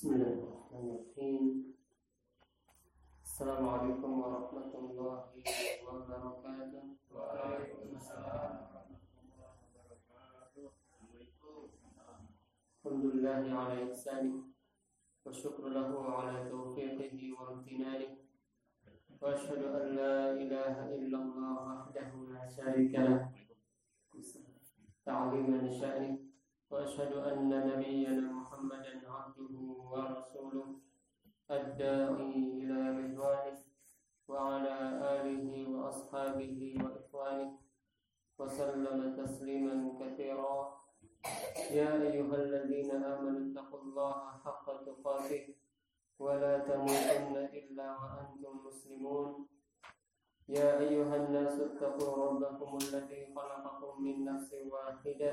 بسم الله الرحمن الرحيم. السلام عليكم ورحمة الله وبركاته. وعليكم السلام الحمد لله على إحسانه والشكر له على توفيقه وامتنانه. وأشهد أن لا إله إلا الله وحده لا شريك له. تعظيما لشأنه. وأشهد أن نبينا محمدا عبده ورسوله الداعي إلى رضوانه وعلى آله وأصحابه وإخوانه وسلم تسليما كثيرا. يا أيها الذين آمنوا اتقوا الله حق تقاته ولا تموتن إلا وأنتم مسلمون. يا أيها الناس اتقوا ربكم الذي خلقكم من نفس واحدة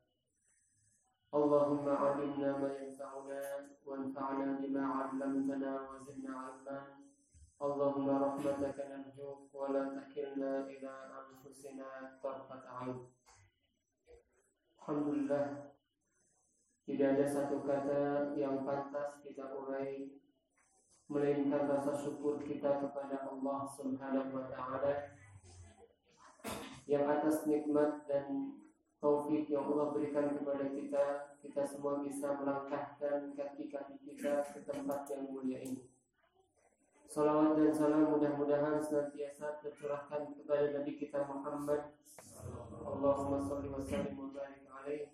اللهم علمنا ما ينفعنا وانفعنا بما علمتنا وزدنا علما اللهم رحمتك نرجوك ولا تكلنا إلى أنفسنا طرفة عين Alhamdulillah tidak ada satu kata yang pantas kita urai melainkan rasa syukur kita kepada Allah Subhanahu wa taala yang atas nikmat dan taufik yang Allah berikan kepada kita kita semua bisa melangkahkan kaki-kaki kita ke tempat yang mulia ini. Salawat dan salam mudah-mudahan senantiasa tercurahkan kepada Nabi kita Muhammad Allahumma salli wa sallim wa barik alaih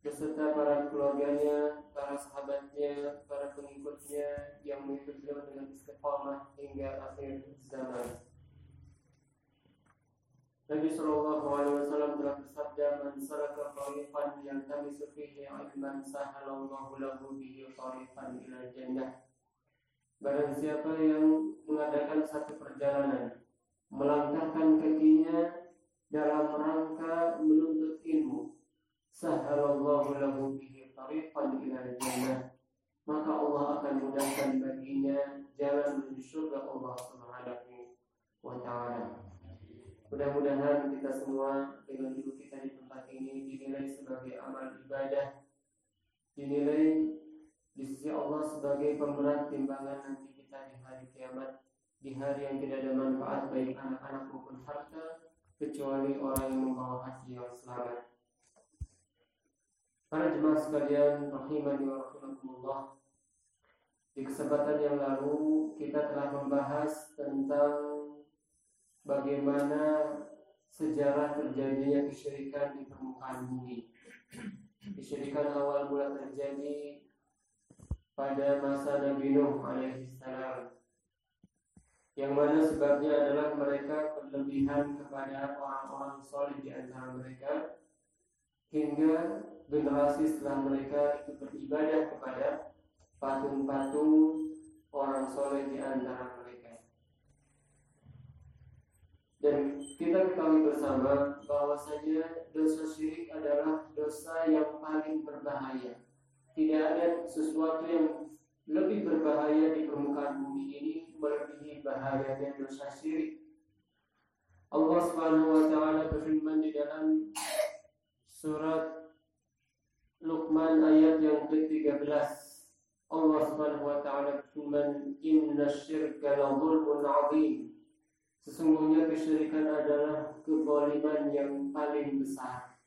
beserta para keluarganya, para sahabatnya, para pengikutnya yang mengikuti dengan istiqamah hingga akhir zaman. Nabi Shallallahu Alaihi Wasallam telah bersabda, "Man salaka tariqan yaltamisu fihi ilman sahalallahu lahu bihi tariqan ila jannah." Barang siapa yang mengadakan satu perjalanan, melangkahkan kakinya dalam rangka menuntut ilmu, sahalallahu lahu bihi tariqan ila jannah. Maka Allah akan mudahkan baginya jalan menuju surga Allah Subhanahu wa taala. Mudah-mudahan kita semua dengan duduk kita di tempat ini dinilai sebagai amal ibadah, dinilai di sisi Allah sebagai pemberat timbangan nanti kita di hari kiamat, di hari yang tidak ada manfaat baik anak-anak maupun harta, kecuali orang yang membawa hati yang selamat. Para jemaah sekalian, rahimani wa rahimakumullah. Di kesempatan yang lalu kita telah membahas tentang bagaimana sejarah terjadinya kesyirikan di permukaan bumi. Kesyirikan awal mula terjadi pada masa Nabi Nuh alaihissalam. Yang mana sebabnya adalah mereka berlebihan kepada orang-orang soleh di antara mereka hingga generasi setelah mereka itu beribadah kepada patung-patung orang soleh di antara mereka. Dan kita ketahui bersama bahwasanya dosa syirik adalah dosa yang paling berbahaya. Tidak ada sesuatu yang lebih berbahaya di permukaan bumi ini melebihi bahayanya dosa syirik. Allah Subhanahu wa taala berfirman di dalam surat Luqman ayat yang ke-13. Allah Subhanahu wa taala berfirman, "Inna syirka la 'adzim." Sesungguhnya kesyirikan adalah kezaliman yang paling besar.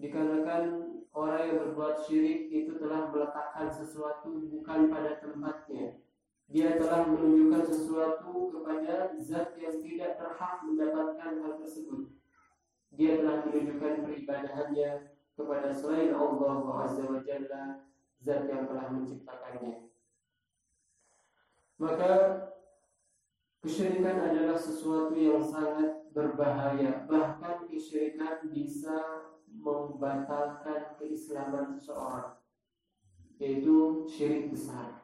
Dikarenakan orang yang berbuat syirik itu telah meletakkan sesuatu bukan pada tempatnya. Dia telah menunjukkan sesuatu kepada zat yang tidak berhak mendapatkan hal tersebut. Dia telah menunjukkan peribadahannya kepada selain Allah Azza wa Jalla, zat yang telah menciptakannya. Maka kesyirikan adalah sesuatu yang sangat berbahaya. Bahkan kesyirikan bisa membatalkan keislaman seseorang yaitu syirik besar.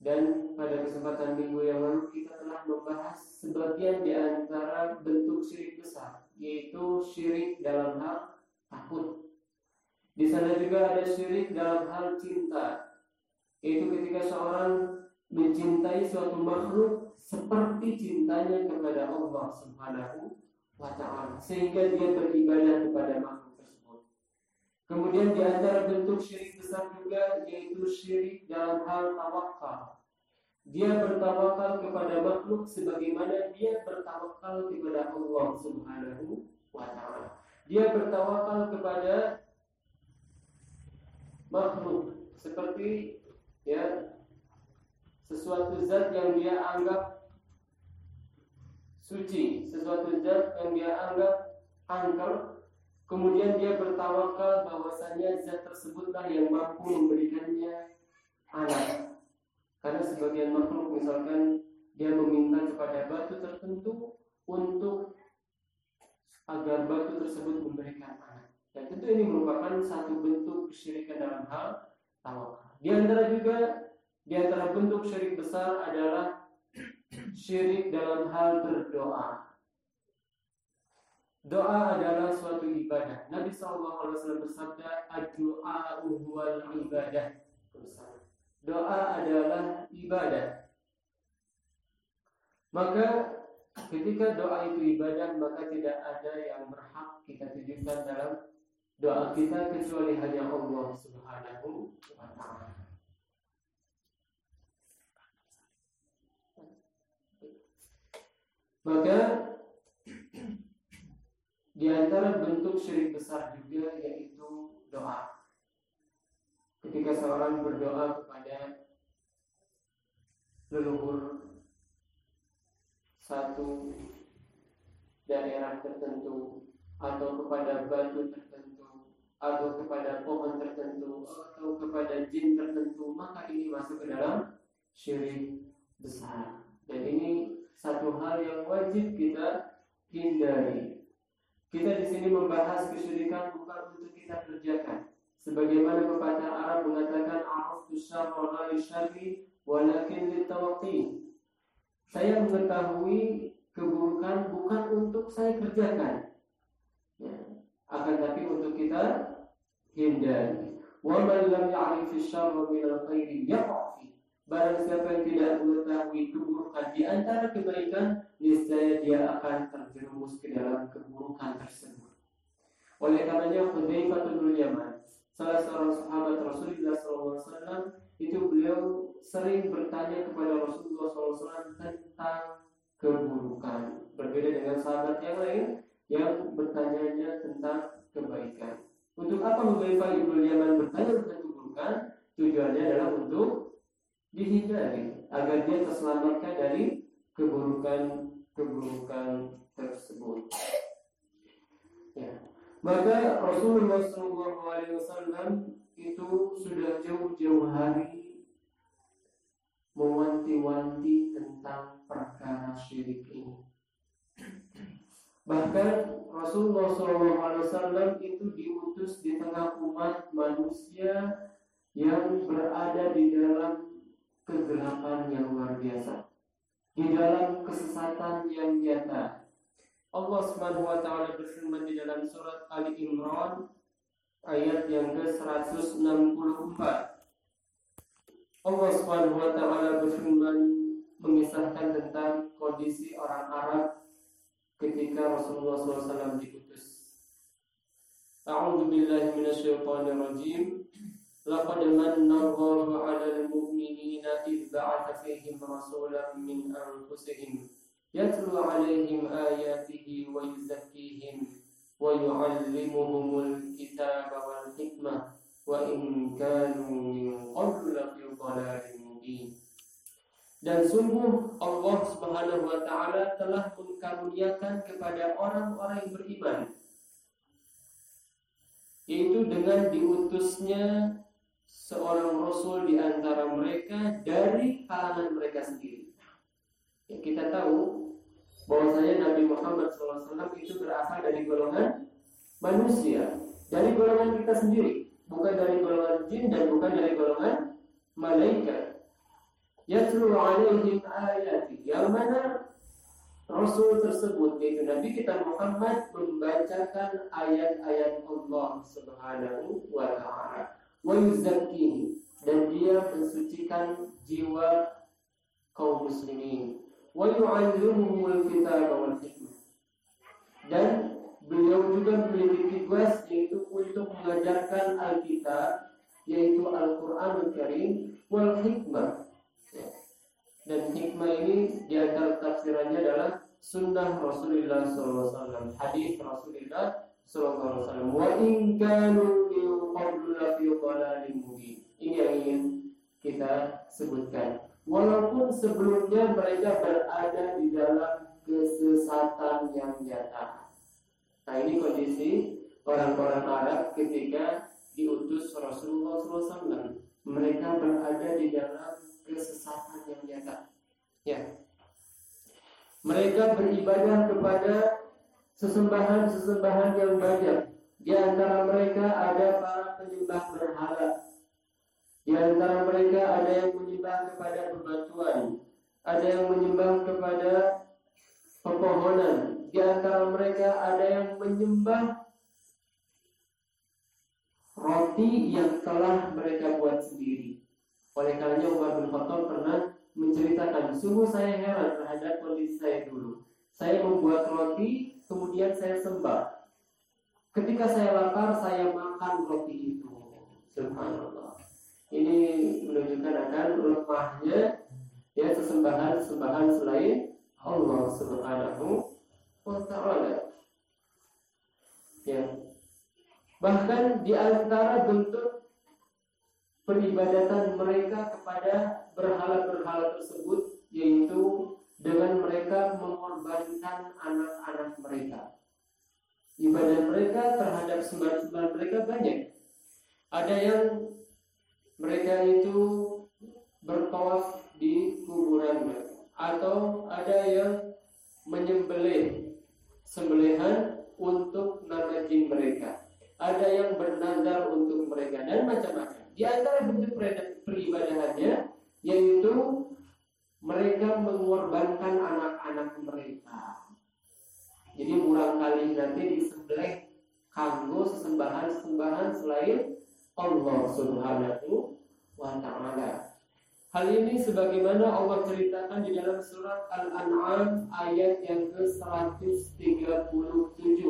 Dan pada kesempatan minggu yang lalu kita telah membahas sebagian di antara bentuk syirik besar, yaitu syirik dalam hal takut. Di sana juga ada syirik dalam hal cinta, yaitu ketika seorang mencintai suatu makhluk seperti cintanya kepada Allah Subhanahu wa taala sehingga dia beribadah kepada makhluk tersebut. Kemudian di antara bentuk syirik besar juga yaitu syirik dalam hal tawakal. Dia bertawakal kepada makhluk sebagaimana dia bertawakal kepada Allah Subhanahu wa taala. Dia bertawakal kepada makhluk seperti ya sesuatu zat yang dia anggap suci, sesuatu zat yang dia anggap angker, kemudian dia bertawakal bahwasanya zat tersebutlah yang mampu memberikannya anak. Karena sebagian makhluk misalkan dia meminta kepada batu tertentu untuk agar batu tersebut memberikan anak. Dan tentu ini merupakan satu bentuk kesyirikan dalam hal tawakal. Di antara juga di antara bentuk syirik besar adalah syirik dalam hal berdoa. Doa adalah suatu ibadah. Nabi SAW bersabda, "Doa ibadah." Doa adalah ibadah. Maka ketika doa itu ibadah, maka tidak ada yang berhak kita tujukan dalam doa kita kecuali hanya Allah Subhanahu wa taala. Maka di antara bentuk syirik besar juga yaitu doa. Ketika seorang berdoa kepada leluhur satu daerah tertentu atau kepada batu tertentu atau kepada pohon tertentu atau kepada jin tertentu maka ini masuk ke dalam syirik besar dan ini satu hal yang wajib kita hindari. Kita di sini membahas kesyirikan bukan untuk kita kerjakan. Sebagaimana pepatah Arab mengatakan araftu syarra la walakin litawaqi. Saya mengetahui keburukan bukan untuk saya kerjakan. Ya. Akan tapi untuk kita hindari. Wa man lam ya'rif syarra min al-khairi Barang siapa yang tidak mengetahui keburukan di antara kebaikan, niscaya dia akan terjerumus ke dalam keburukan tersebut. Oleh karenanya Hudzaifah bin Yaman, salah seorang sahabat Rasulullah SAW, itu beliau sering bertanya kepada Rasulullah SAW tentang keburukan. Berbeda dengan sahabat yang lain yang bertanya tentang kebaikan. Untuk apa Hudzaifah bin Yaman bertanya tentang keburukan? Tujuannya adalah untuk dihindari agar dia terselamatkan dari keburukan-keburukan tersebut. Ya. Maka Rasulullah SAW itu sudah jauh-jauh hari mewanti-wanti tentang perkara syirik ini. Bahkan Rasulullah SAW itu diutus di tengah umat manusia yang berada di dalam kegelapan yang luar biasa. Di dalam kesesatan yang nyata. Allah Subhanahu wa taala berfirman di dalam surat Ali Imran ayat yang ke-164. Allah Subhanahu wa taala berfirman mengisahkan tentang kondisi orang Arab ketika Rasulullah SAW diutus. A'udzu billahi minasyaitonir rajim. لقد من الله على المؤمنين إذ بعث فيهم رسولا من أنفسهم يتلو عليهم آياته ويزكيهم ويعلمهم الكتاب والحكمة وإن كانوا من قبل لفي ضلال مبين Dan sungguh Allah Subhanahu wa taala telah mengkaruniakan kepada orang-orang yang beriman yaitu dengan diutusnya seorang rasul di antara mereka dari kalangan mereka sendiri. Ya, kita tahu bahwasanya Nabi Muhammad SAW itu berasal dari golongan manusia, dari golongan kita sendiri, bukan dari golongan jin dan bukan dari golongan malaikat. Yatlu alaihim ayati. Yang mana Rasul tersebut yaitu Nabi kita Muhammad membacakan ayat-ayat Allah Subhanahu wa taala yuzakkihim dan dia mensucikan jiwa kaum muslimin. Wa yu'allimuhumul kitaba wal hikmah. Dan beliau juga memiliki tugas yaitu untuk mengajarkan Alkitab yaitu Al-Qur'anul Karim wal hikmah. Dan hikmah ini di antara tafsirannya adalah sunnah Rasulullah SAW, hadis Rasulullah SAW. Wa in kanu Ini yang ingin kita sebutkan. Walaupun sebelumnya mereka berada di dalam kesesatan yang nyata. Nah ini kondisi orang-orang Arab ketika diutus Rasulullah SAW. Mereka berada di dalam kesesatan yang nyata. Ya. Mereka beribadah kepada sesembahan-sesembahan yang banyak. Di antara mereka ada para penyembah berhala. Di antara mereka ada yang menyembah kepada bebatuan, ada yang menyembah kepada pepohonan. Di antara mereka ada yang menyembah roti yang telah mereka buat sendiri. Oleh karenanya Umar bin Khattab pernah menceritakan, sungguh saya heran terhadap kondisi saya dulu. Saya membuat roti, kemudian saya sembah. Ketika saya lapar, saya makan roti itu. Subhanallah. Ini menunjukkan akan lemahnya ya sesembahan-sesembahan selain Allah Subhanahu wa taala. Ya. Bahkan di antara bentuk peribadatan mereka kepada berhala-berhala tersebut yaitu dengan mereka mengorbankan anak-anak mereka. Ibadah mereka terhadap sembahan-sembahan mereka banyak. Ada yang mereka itu bertawaf di kuburan mereka atau ada yang menyembelih sembelihan untuk nama jin mereka. Ada yang bernazar untuk mereka dan macam-macam. Di antara bentuk peribadahannya yaitu mereka mengorbankan anak-anak mereka. Jadi murang kali nanti disembelih kanggo sesembahan-sesembahan selain Allah Subhanahu wa taala. Hal ini sebagaimana Allah ceritakan di dalam surat Al-An'am ayat yang ke-137.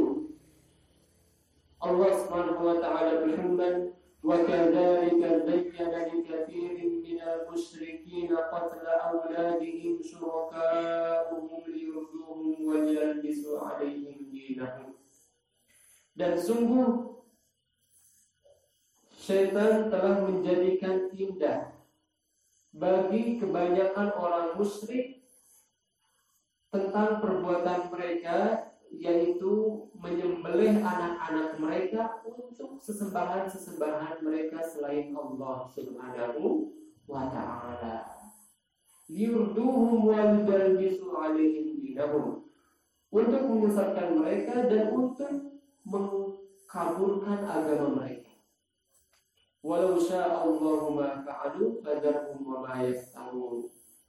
Allah Subhanahu wa taala berfirman, "Wa kadzalika zayyana likatsirin minal musyrikin qatla awladihim syuraka'uhum liyurduhum wa yalbisu 'alaihim dinahum." Dan sungguh Syaitan telah menjadikan indah bagi kebanyakan orang musyrik tentang perbuatan mereka yaitu menyembelih anak-anak mereka untuk sesembahan-sesembahan mereka selain Allah Subhanahu wa taala. Yurduhum wa yudalbisu alaihim dinahum. Untuk menyesatkan mereka dan untuk mengkaburkan agama mereka. Walau sya'allahu ma fa'alu fadarhum wa ma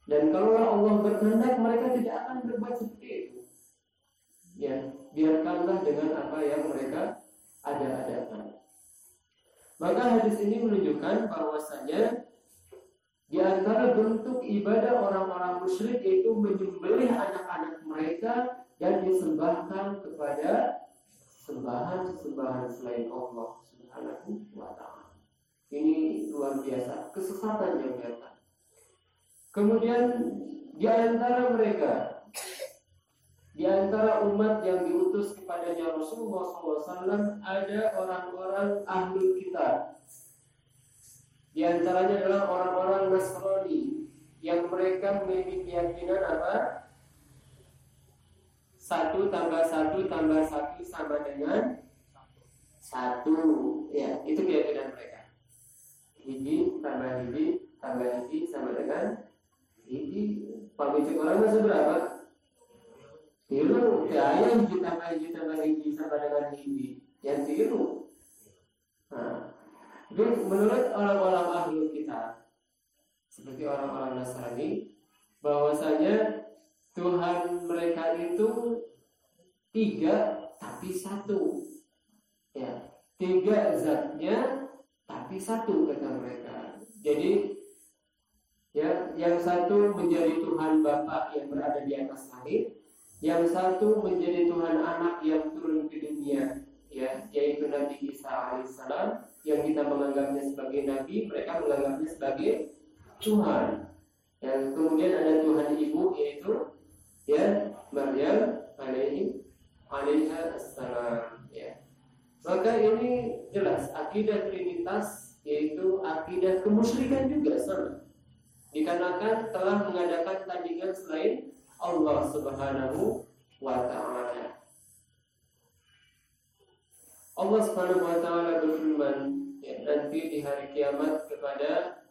Dan kalau Allah berkehendak mereka tidak akan berbuat seperti itu ya biarkanlah dengan apa yang mereka ada-adakan. Maka hadis ini menunjukkan bahwasanya di antara bentuk ibadah orang-orang musyrik yaitu menyembelih anak-anak mereka dan disembahkan kepada sembahan-sembahan selain Allah Subhanahu wa taala. Ini luar biasa, kesesatan yang nyata. Kemudian di antara mereka di antara umat yang diutus kepadanya Rasulullah SAW ada orang-orang ahlul kitab. Di antaranya adalah orang-orang Nasrani yang mereka memiliki keyakinan apa? Satu tambah satu tambah satu sama dengan satu. Ya, itu keyakinan mereka. Tambah hiji tambah hiji sama dengan hiji. Pabicik orang masih berapa? tiru gaya hiji tambah hiji tambah hiji sama dengan hiji yang tiru nah, Jadi menurut orang-orang ahli kita seperti orang-orang Nasrani bahwasanya Tuhan mereka itu tiga tapi satu. Ya tiga zatnya tapi satu kata mereka jadi ya yang satu menjadi Tuhan Bapa yang berada di atas langit yang satu menjadi Tuhan anak yang turun ke dunia ya yaitu Nabi Isa alaihissalam yang kita menganggapnya sebagai nabi mereka menganggapnya sebagai Tuhan. Yang kemudian ada Tuhan ibu yaitu ya Maryam alaihi alaiha assalam ya. Maka ini jelas akidah trinitas yaitu akidah kemusyrikan juga sama dikarenakan telah mengadakan tandingan selain Allah Subhanahu wa taala Allah Subhanahu wa taala berfirman ya, nanti di hari kiamat kepada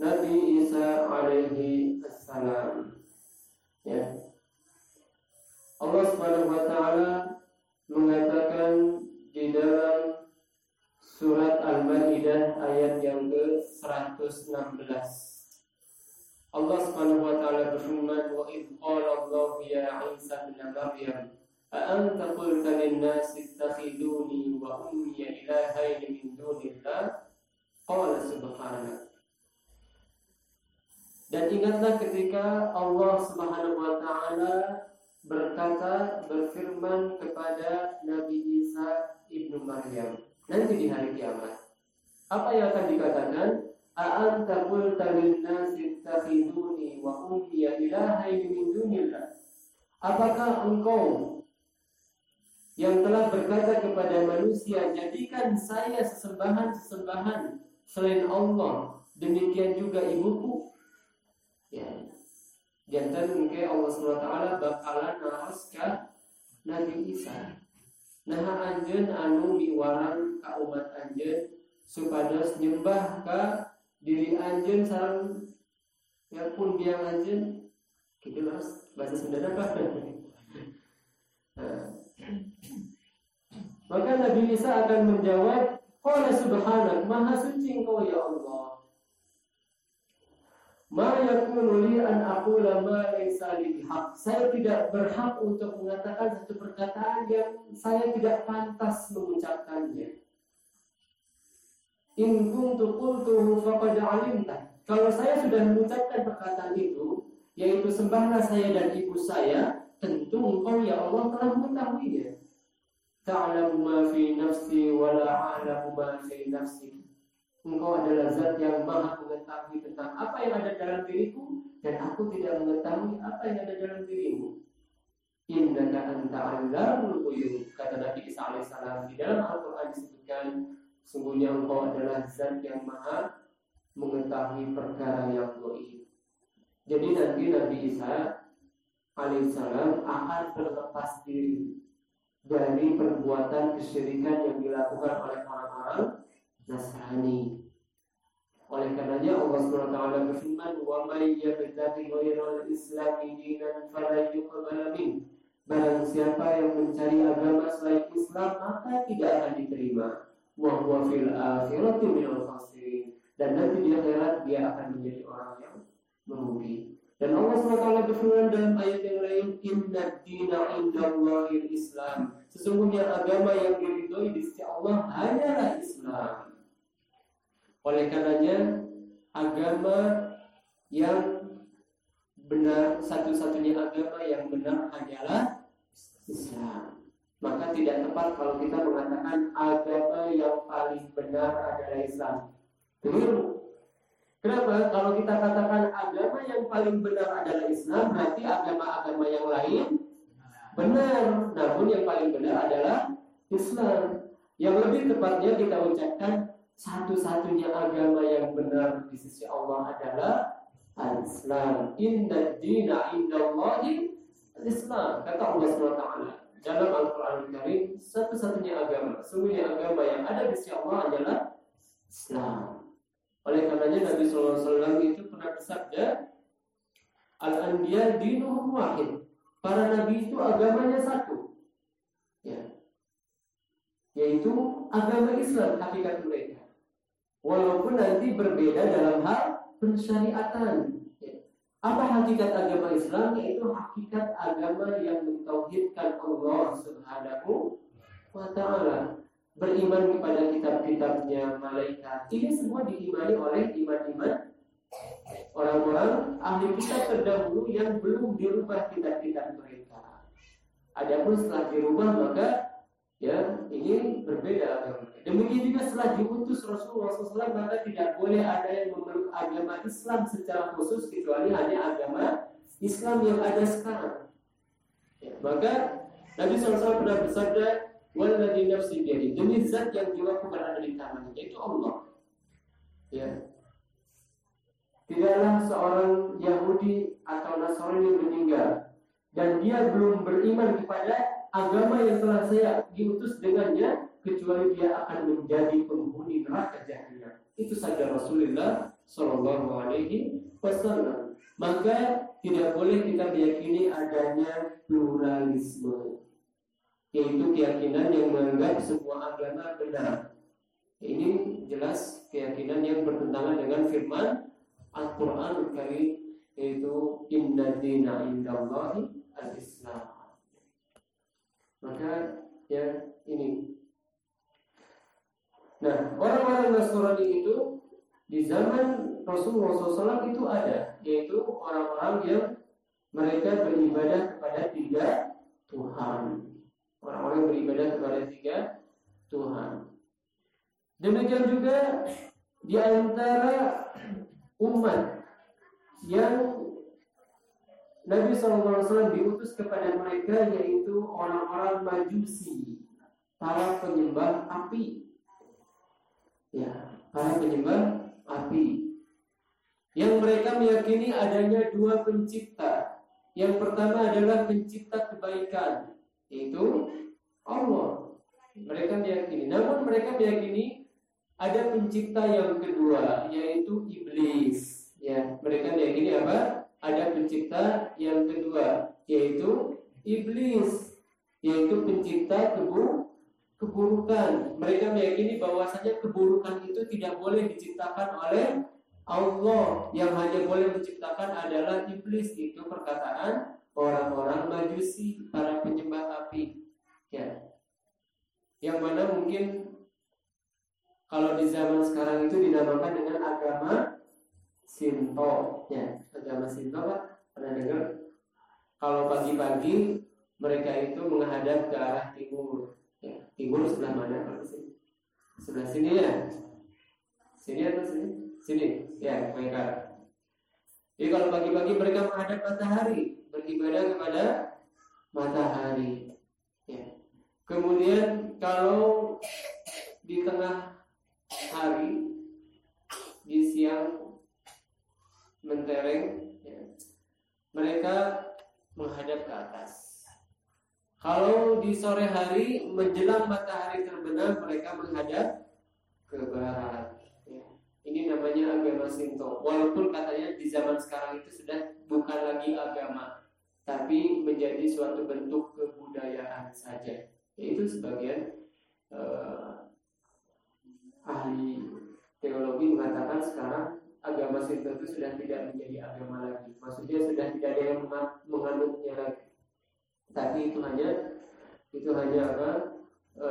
Nabi Isa alaihi assalam. Ya. Allah Subhanahu wa taala mengatakan di dalam Surat Al-Maidah ayat yang ke-116. Allah Subhanahu wa taala berfirman, "Wa id qala Allah ya Isa bin Maryam, a anta qulta lin-nas ittakhiduni wa ummi ilahayn min dunillah?" Qala subhanahu dan ingatlah ketika Allah Subhanahu wa taala berkata berfirman kepada Nabi Isa ibnu Maryam nanti di hari kiamat. Apa yang akan dikatakan? A'anta qulta lin-nasi ittakhiduni wa ummi ilahaini min dunillah. Apakah engkau yang telah berkata kepada manusia, jadikan saya sesembahan-sesembahan selain Allah. Demikian juga ibuku. Ya. Jantan mungkin Allah SWT bakalan naroska Nabi Isa. Nah anjen anu miwaran ka umat anjen supados nyembah ka diri anjen sarang ya pun biang anjen gitu mas bahasa Sunda apa? Nah, maka Nabi Isa akan menjawab, Qala subhanak, maha suci engkau ya Allah. Ma yakunu li an aqula ma. Saya tidak berhak untuk mengatakan satu perkataan yang saya tidak pantas mengucapkannya. In kuntu qultuhu faqad alimta. Kalau saya sudah mengucapkan perkataan itu, yaitu sembahlah saya dan ibu saya, tentu engkau ya Allah telah mengetahuinya ta'lamu ma fi nafsi wa la a'lamu. Engkau adalah zat yang maha mengetahui tentang apa yang ada dalam diriku dan aku tidak mengetahui apa yang ada dalam dirimu. Innaka anta allamul ghuyub kata Nabi Isa alaihissalam di dalam Al-Qur'an disebutkan sungguhnya engkau adalah zat yang maha mengetahui perkara yang gaib. Jadi nanti Nabi Isa alaihissalam akan berlepas diri dari perbuatan kesyirikan yang dilakukan oleh orang-orang Nasrani. Oleh karenanya Allah SWT berfirman, "Wa may yabtaghi ghairal islami dinan fala yuqbal min." Barang siapa yang mencari agama selain Islam maka tidak akan diterima. Wa huwa fil akhirati minal khasirin. Dan nanti di akhirat dia akan menjadi orang yang merugi. Dan Allah SWT berfirman dalam ayat yang lain, Inna dina indallahil Islam. Sesungguhnya agama yang diridhoi di sisi Allah hanyalah Islam. Oleh karenanya, agama yang benar, satu-satunya agama yang benar hanyalah Islam. Maka tidak tepat kalau kita mengatakan agama yang paling benar adalah Islam. Keliru. Kenapa? Kalau kita katakan agama yang paling benar adalah Islam, berarti agama-agama yang lain benar. Namun yang paling benar adalah Islam. Yang lebih tepatnya kita ucapkan satu-satunya agama yang benar di sisi Allah adalah Islam. Inna dina indallahi Islam. Kata Allah SWT dalam Al-Quran Karim satu-satunya agama, sungguhnya agama yang ada di sisi Allah adalah Islam. Oleh karenanya Nabi SAW itu pernah bersabda, Al-Anbiya dinuhum wahid. Para nabi itu agamanya satu. Ya. Yaitu agama Islam hakikat mereka. Walaupun nanti berbeda dalam hal pensyariatan. Ya. Apa hakikat agama Islam? Yaitu hakikat agama yang mentauhidkan Allah Subhanahu wa taala. Beriman kepada kitab-kitabnya, malaikat. Ini semua diimani oleh iman-iman orang-orang ahli kitab terdahulu yang belum dirubah kitab-kitab mereka. Adapun setelah dirubah maka ya ini berbeda Demikian juga setelah diutus Rasulullah SAW maka tidak boleh ada yang memeluk agama Islam secara khusus kecuali hanya agama Islam yang ada sekarang. Ya, maka Nabi SAW pernah bersabda, "Walladzi nafsi biyadi." Demi zat yang jiwaku berada di tangannya, yaitu Allah. Ya. Tidaklah seorang Yahudi atau Nasrani meninggal dan dia belum beriman kepada agama yang telah saya diutus dengannya kecuali dia akan menjadi penghuni neraka jahanam. Itu saja Rasulullah Shallallahu Alaihi Wasallam. Maka tidak boleh kita meyakini adanya pluralisme, yaitu keyakinan yang menganggap semua agama benar. Ini jelas keyakinan yang bertentangan dengan firman Al-Quran yaitu Inna dina indallahi al-Islam. Maka ya ini Nah, orang-orang Nasrani itu di zaman Rasulullah SAW itu ada, yaitu orang-orang yang mereka beribadah kepada tiga Tuhan. Orang-orang yang beribadah kepada tiga Tuhan. Demikian juga di antara umat yang Nabi SAW diutus kepada mereka yaitu orang-orang majusi, para penyembah api ya para penyembah api. Yang mereka meyakini adanya dua pencipta. Yang pertama adalah pencipta kebaikan yaitu Allah. Mereka meyakini. Namun mereka meyakini ada pencipta yang kedua yaitu iblis. Ya mereka meyakini apa? Ada pencipta yang kedua yaitu iblis yaitu pencipta kebu keburukan. Mereka meyakini bahwasanya keburukan itu tidak boleh diciptakan oleh Allah. Yang hanya boleh menciptakan adalah iblis. Itu perkataan orang-orang majusi para penyembah api. Ya. Yang mana mungkin kalau di zaman sekarang itu dinamakan dengan agama Sinto. Ya agama Sinto Pak. Pernah dengar? Kalau pagi-pagi mereka itu menghadap ke arah timur Timur sebelah mana? Sebelah sini ya. Sini atau sini? Sini. Ya, mereka. Jadi kalau pagi-pagi mereka menghadap matahari, beribadah kepada matahari. Ya. Kemudian kalau di tengah hari, di siang mentereng, ya, mereka menghadap ke atas. Kalau di sore hari menjelang matahari terbenam mereka menghadap ke barat. Ya. Ini namanya agama Sinto. Walaupun katanya di zaman sekarang itu sudah bukan lagi agama, tapi menjadi suatu bentuk kebudayaan saja. Itu sebagian uh, ahli teologi mengatakan sekarang agama Sinto itu sudah tidak menjadi agama lagi. Maksudnya sudah tidak ada yang menganutnya lagi tapi itu hanya itu hanya apa e,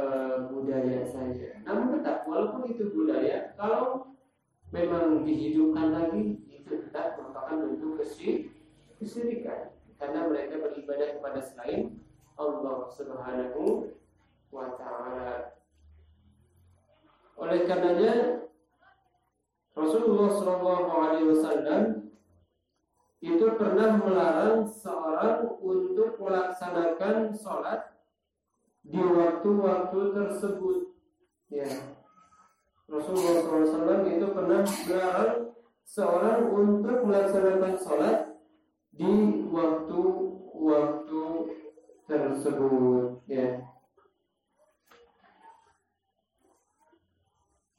budaya saja. Namun tetap walaupun itu budaya, kalau memang dihidupkan lagi itu tetap merupakan bentuk kesyirikan karena mereka beribadah kepada selain Allah Subhanahu wa taala. Oleh karenanya Rasulullah wasallam itu pernah melarang seorang untuk melaksanakan sholat di waktu-waktu tersebut. Ya. Rasulullah SAW itu pernah melarang seorang untuk melaksanakan sholat di waktu-waktu tersebut. Ya.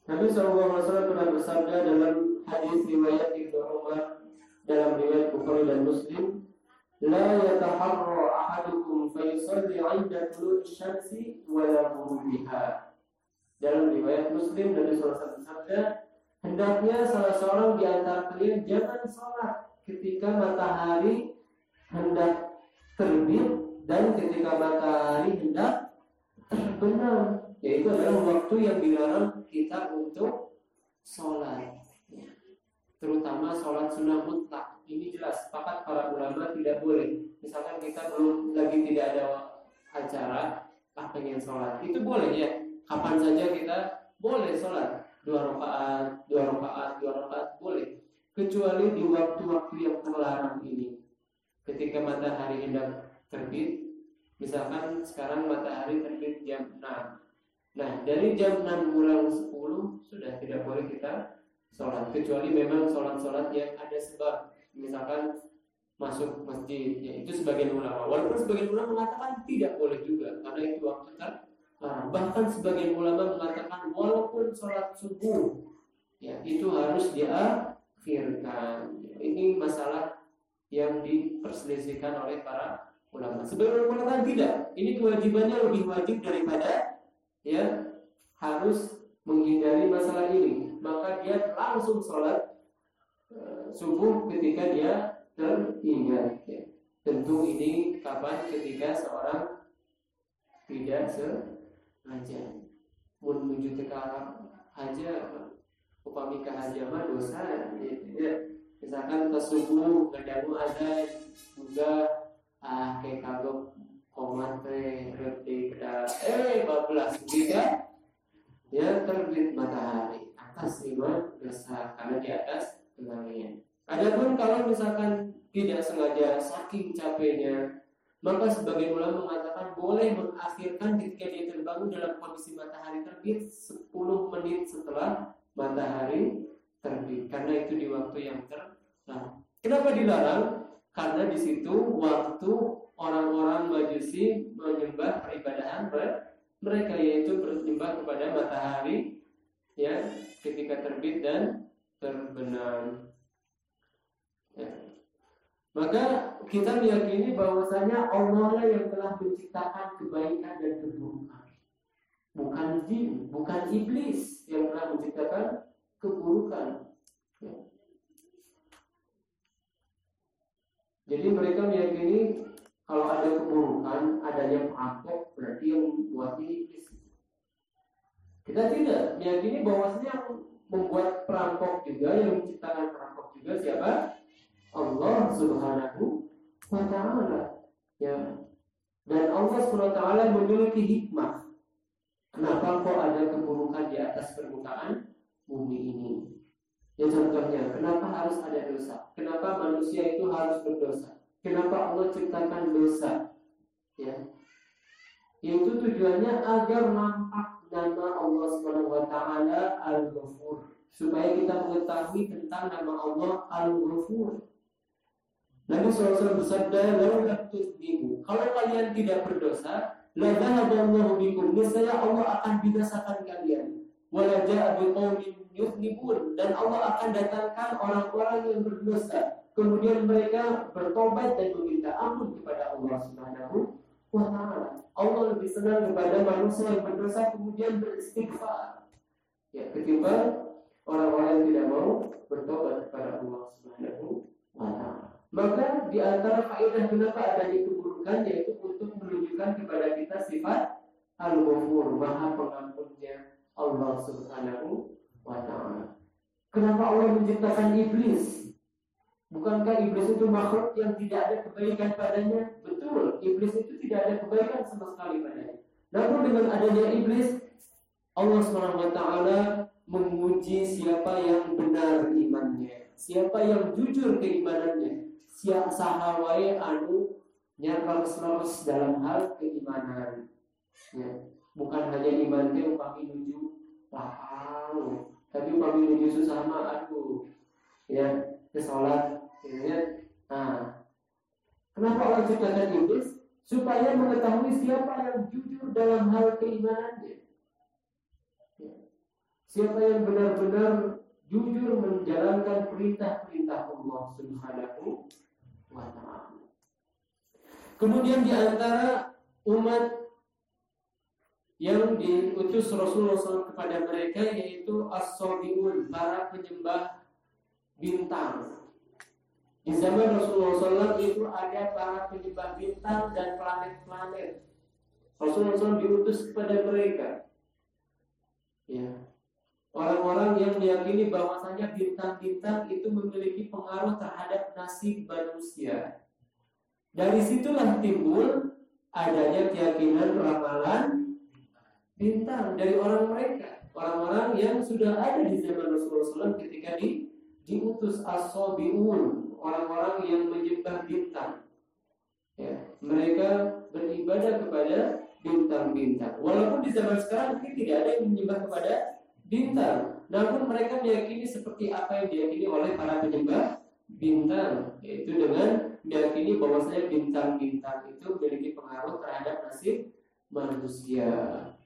Nabi SAW pernah bersabda dalam hadis riwayat Ibnu Umar dalam riwayat Bukhari dan Muslim la yataharra ahadukum fa yusalli 'inda tulu'i syamsi wa la ghurubiha. Dalam riwayat Muslim Nabi SAW bersabda hendaknya salah seorang di antara kalian jangan sholat ketika matahari hendak terbit dan ketika matahari hendak terbenam. Yaitu adalah waktu yang dilarang kita untuk sholat terutama sholat sunnah mutlak. Ini jelas sepakat para ulama tidak boleh. Misalkan kita belum lagi tidak ada acara ah pengen sholat. Itu boleh ya. Kapan saja kita boleh sholat. Dua rakaat dua rakaat dua rakaat boleh. Kecuali di waktu-waktu yang terlarang ini. Ketika matahari hendak terbit misalkan sekarang matahari terbit jam 6 nah dari jam 6 kurang 10 sudah tidak boleh kita sholat. Kecuali memang sholat-sholat yang ada sebab. Misalkan masuk masjid ya itu sebagian ulama. Walaupun sebagian ulama mengatakan tidak boleh juga karena itu waktu terlarang bahkan sebagian ulama mengatakan walaupun sholat subuh ya itu harus diakhirkan. Ini masalah yang diperselisihkan oleh para ulama. Sebagian ulama tidak. Ini kewajibannya lebih wajib daripada ya harus menghindari masalah ini maka dia langsung sholat subuh ketika dia teringat ya. tentu ini kapan ketika seorang tidak sengaja. Menuju ke haja upami haja mah dosa ya, ya. misalkan ke subuh ada juga ah kayak kagok komat teh reti eh bablas tidak ya terbit matahari atas lima dosa karena di atas kelalaian. Adapun kalau misalkan tidak sengaja saking capeknya, maka sebagian ulama mengatakan boleh mengakhirkan ketika dia terbangun dalam kondisi matahari terbit 10 menit setelah matahari terbit karena itu di waktu yang terlarang. Kenapa dilarang? Karena di situ waktu orang-orang Majusi menyembah peribadahan mereka yaitu menyembah kepada matahari ya ketika terbit dan terbenam. Ya. Maka kita meyakini bahwasanya Allah lah yang telah menciptakan kebaikan dan keburukan. Bukan jin, bukan iblis yang telah menciptakan keburukan. Ya. Jadi mereka meyakini kalau ada keburukan, adanya perampok, berarti yang membuat iblis. Kita tidak meyakini bahwasanya membuat perampok juga yang menciptakan perampok juga siapa? Allah Subhanahu wa taala. Ya. Dan Allah Subhanahu wa taala memiliki hikmah. Kenapa kok ada keburukan di atas permukaan bumi ini? Ya contohnya, kenapa harus ada dosa? Kenapa manusia itu harus berdosa? Kenapa Allah ciptakan dosa? Ya. Itu tujuannya agar nampak nama Allah Subhanahu wa taala Al-Ghafur supaya kita mengetahui tentang nama Allah Al-Ghafur. Nabi SAW bersabda, "Lau tusbihu." Kalau kalian tidak berdosa, la dhahaballahu bikum. Niscaya Allah akan binasakan kalian. Wala ja'a biqaumin dan Allah akan datangkan orang-orang yang berdosa. Kemudian mereka bertobat dan meminta ampun kepada Allah Subhanahu wa taala. Allah lebih senang kepada manusia yang berdosa kemudian beristighfar. Ya, ketimbang orang-orang yang tidak mau bertobat kepada Allah Subhanahu wa. Maka di antara faedah kenapa adanya keburukan yaitu untuk menunjukkan kepada kita sifat Al-Ghafur, Maha Pengampunnya Allah Subhanahu wa taala. Kenapa Allah menciptakan iblis? Bukankah iblis itu makhluk yang tidak ada kebaikan padanya? Betul, iblis itu tidak ada kebaikan sama sekali padanya. Namun dengan adanya iblis, Allah SWT menguji siapa yang benar imannya, siapa yang jujur keimanannya, siapa sahawai anu nyarlos-los dalam hal keimanan. Ya. Bukan hanya iman dia upami nuju lapang, tapi upami nuju susah aduh. Ya, ke sholat Nah, kenapa Allah ciptakan iblis? Supaya mengetahui siapa yang jujur dalam hal keimanannya. Ya. Siapa yang benar-benar jujur menjalankan perintah-perintah Allah Subhanahu wa taala. Kemudian di antara umat yang diutus Rasulullah SAW kepada mereka yaitu as-sobiun para penyembah bintang. Di zaman Rasulullah SAW itu ada para penyembah bintang dan planet-planet. Rasulullah SAW diutus kepada mereka. Ya, orang-orang yang meyakini bahwasanya bintang-bintang itu memiliki pengaruh terhadap nasib manusia. Dari situlah timbul adanya keyakinan ramalan bintang dari orang mereka orang-orang yang sudah ada di zaman Rasulullah SAW ketika di diutus asobiun orang-orang yang menyembah bintang ya, mereka beribadah kepada bintang-bintang walaupun di zaman sekarang mungkin tidak ada yang menyembah kepada bintang namun mereka meyakini seperti apa yang diyakini oleh para penyembah bintang yaitu dengan meyakini bahwasanya bintang-bintang itu memiliki pengaruh terhadap nasib manusia.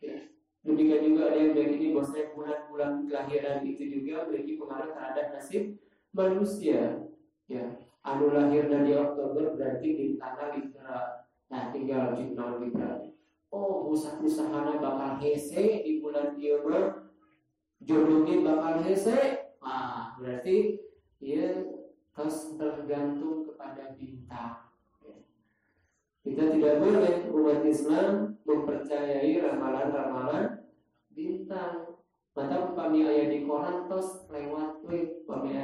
Ya. Demikian juga ada yang meyakini bahwasanya bulan-bulan kelahiran itu juga memiliki pengaruh terhadap nasib manusia. Ya, anu lahir dari Oktober berarti di tanggal Libra. Nah, tinggal di non Libra. Oh, usaha-usahana bakal hese di bulan mah jodohnya bakal hese. Nah, berarti ya terus tergantung kepada bintang. Kita tidak boleh umat Islam mempercayai ramalan-ramalan bintang. Mata upami ayat di Quran tos lewat tuh upami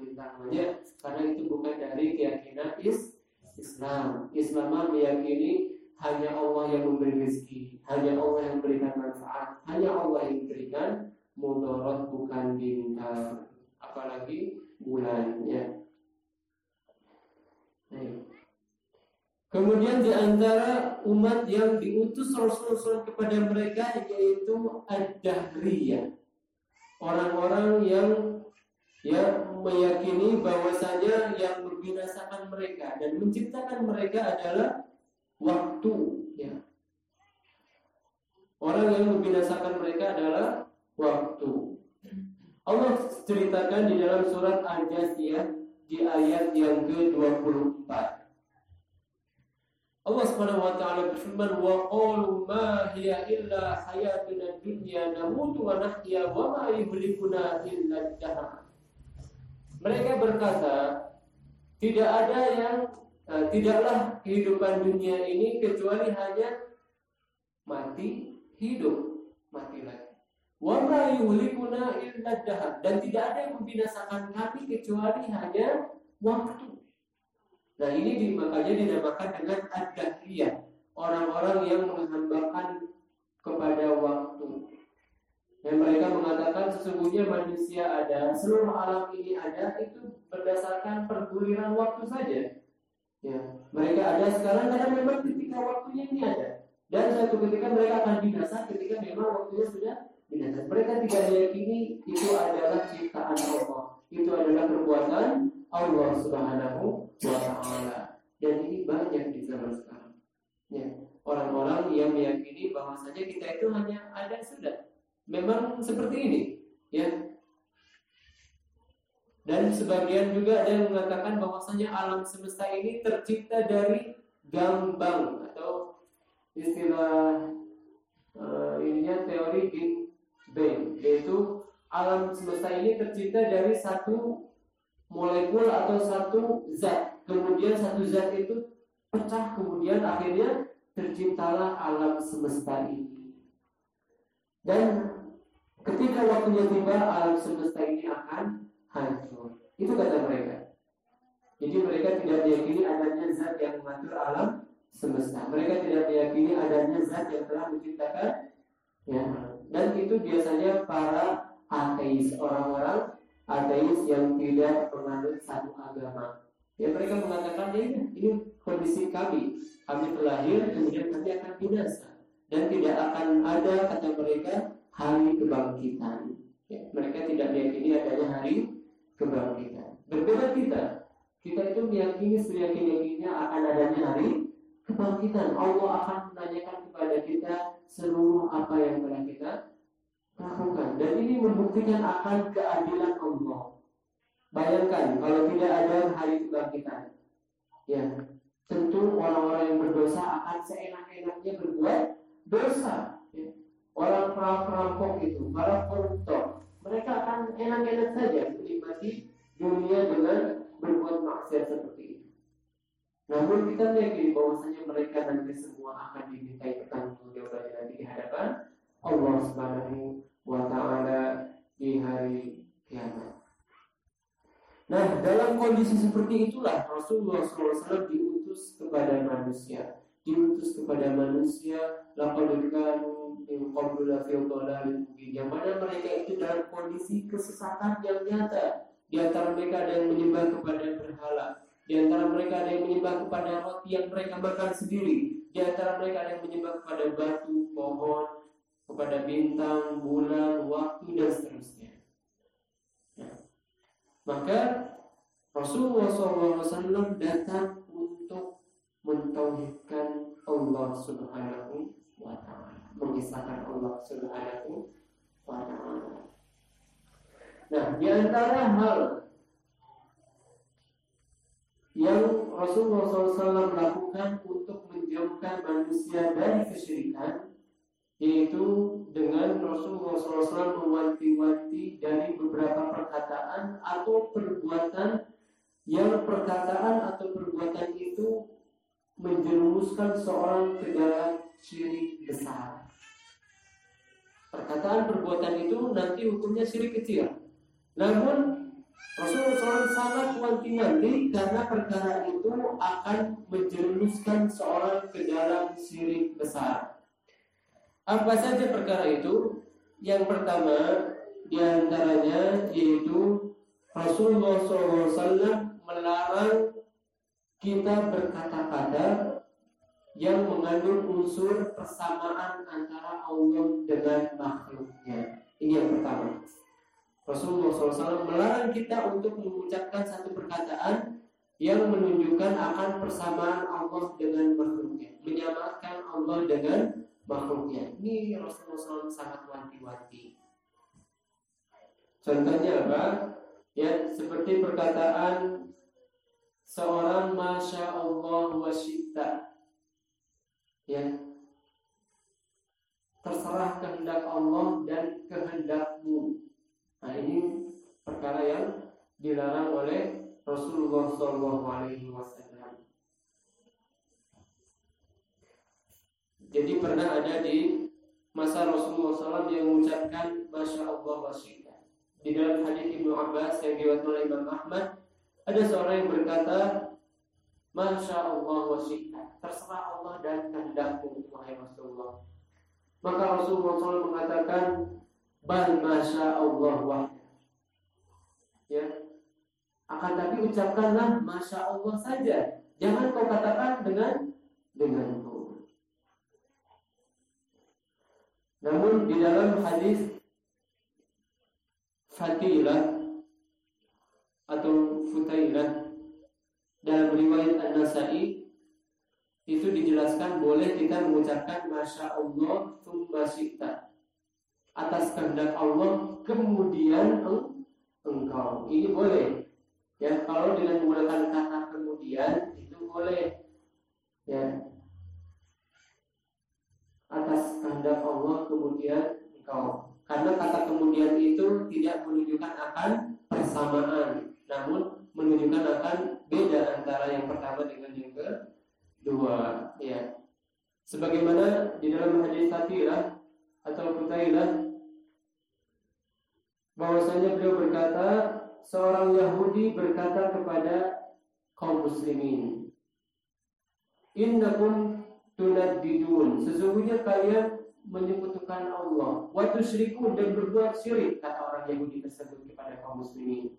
aja karena itu bukan dari keyakinan is Islam. Islam meyakini hanya Allah yang memberi rezeki, hanya Allah yang memberikan manfaat, hanya Allah yang memberikan mudarat bukan bintang, apalagi bulannya. Kemudian di antara umat yang diutus Rasulullah kepada mereka yaitu ad-dahriyah. Orang-orang yang yang meyakini bahwasanya yang membinasakan mereka dan menciptakan mereka adalah waktu ya. Orang yang membinasakan mereka adalah waktu. Allah ceritakan di dalam surat Al-Jasiyah di ayat yang ke-24. Allah Subhanahu wa taala berfirman wa qalu ma hiya illa hayatuna dunya namutu wa nahya wa ma yuhlikuna illa dahr. Mereka berkata tidak ada yang uh, tidaklah kehidupan dunia ini kecuali hanya mati hidup mati lagi. Wa ma yuhlikuna illa dan tidak ada yang membinasakan kami kecuali hanya waktu. Nah ini makanya dinamakan dengan ad-dahriyah Orang-orang yang menghambakan kepada waktu Dan mereka mengatakan sesungguhnya manusia ada Seluruh alam ini ada Itu berdasarkan perguliran waktu saja ya, Mereka ada sekarang karena memang ketika waktunya ini ada Dan satu ketika mereka akan binasa ketika memang waktunya sudah binasa Mereka tidak meyakini itu adalah ciptaan Allah Itu adalah perbuatan Allah Subhanahu wa taala. Dan ini banyak di zaman sekarang. Ya, orang-orang yang meyakini bahwasanya kita itu hanya ada sudah. Memang seperti ini, ya. Dan sebagian juga ada yang mengatakan bahwasanya alam semesta ini tercipta dari gambang atau istilah uh, ininya teori Big Bang yaitu alam semesta ini tercipta dari satu molekul atau satu zat. Kemudian satu zat itu pecah, kemudian akhirnya terciptalah alam semesta ini. Dan ketika waktunya tiba, alam semesta ini akan hancur. Itu kata mereka. Jadi mereka tidak meyakini adanya zat yang mengatur alam semesta. Mereka tidak meyakini adanya zat yang telah menciptakan. Ya. Dan itu biasanya para ateis, orang-orang ateis yang tidak menganut satu agama. Ya mereka mengatakan ya ini kondisi kami, kami terlahir kemudian kami akan binasa dan tidak akan ada kata mereka hari kebangkitan. Ya, mereka tidak meyakini adanya hari kebangkitan. Berbeda kita, kita itu meyakini seyakin yakinnya akan adanya hari kebangkitan. Allah akan menanyakan kepada kita seluruh apa yang telah kita lakukan dan ini membuktikan akan keadilan Allah. Bayangkan kalau tidak ada hari kebangkitan, ya tentu orang-orang yang berdosa akan seenak-enaknya berbuat dosa. Ya. Orang perampok itu, para koruptor, mereka akan enak-enak saja menikmati dunia dengan berbuat maksiat seperti itu. Namun kita meyakini bahwasanya mereka nanti semua akan dimintai pertanggungjawabannya nanti di hadapan Allah Subhanahu wa taala di hari kiamat. Nah, dalam kondisi seperti itulah Rasulullah SAW diutus kepada manusia, diutus kepada manusia laqad kanu min qablu yang mana mereka itu dalam kondisi kesesatan yang nyata. Di antara mereka ada yang menyembah kepada berhala, di antara mereka ada yang menyembah kepada roti yang mereka makan sendiri, di antara mereka ada yang menyembah kepada batu, pohon, kepada bintang, bulan, waktu dan seterusnya. Maka Rasulullah SAW datang untuk mentauhidkan Allah Subhanahu wa taala, mengisahkan Allah Subhanahu wa taala. Nah, di antara hal yang Rasulullah SAW lakukan untuk menjauhkan manusia dari kesyirikan yaitu dengan Rasulullah SAW mewanti-wanti dari beberapa perkataan atau perbuatan yang perkataan atau perbuatan itu menjerumuskan seorang ke dalam syirik besar. Perkataan perbuatan itu nanti hukumnya syirik kecil. Namun Rasulullah SAW sangat wanti-wanti karena perkara itu akan menjerumuskan seorang ke dalam syirik besar. Apa saja perkara itu? Yang pertama di antaranya yaitu Rasulullah SAW melarang kita berkata-kata yang mengandung unsur persamaan antara Allah dengan makhluknya. Ini yang pertama. Rasulullah SAW melarang kita untuk mengucapkan satu perkataan yang menunjukkan akan persamaan Allah dengan makhluknya, menyamakan Allah dengan makhluknya. Ini Rasulullah SAW sangat wanti-wanti. Contohnya apa? Ya, seperti perkataan seorang Masya Allah wa syita. Ya, terserah kehendak Allah dan kehendakmu. Nah ini perkara yang dilarang oleh Rasulullah SAW. Jadi pernah ada di masa Rasulullah SAW yang mengucapkan Masya Allah wa Di dalam hadis Ibnu Abbas yang diwakilkan oleh Imam Ahmad, ada seorang yang berkata, Masya Allah wa Terserah Allah dan kehendakmu, wahai Rasulullah. Maka Rasulullah SAW mengatakan, Bal Masya Allah wa Ya, akan tapi ucapkanlah Masya Allah saja. Jangan kau katakan dengan denganku. Namun di dalam hadis Fatilah atau Futailah dalam riwayat An-Nasai itu dijelaskan boleh kita mengucapkan Masya Allah Tumba Sita atas kehendak Allah kemudian engkau ini boleh ya kalau dengan menggunakan kata kemudian itu boleh ya atas kehendak Allah kemudian engkau. Karena kata kemudian itu tidak menunjukkan akan persamaan, namun menunjukkan akan beda antara yang pertama dengan yang kedua. Ya. Sebagaimana di dalam hadis Tatilah atau Kutailah bahwasanya beliau berkata seorang Yahudi berkata kepada kaum muslimin Innakum tunaddidun. Sesungguhnya kalian menyekutukan Allah. Wa tusyrikun dan berbuat syirik kata orang Yahudi tersebut kepada kaum muslimin.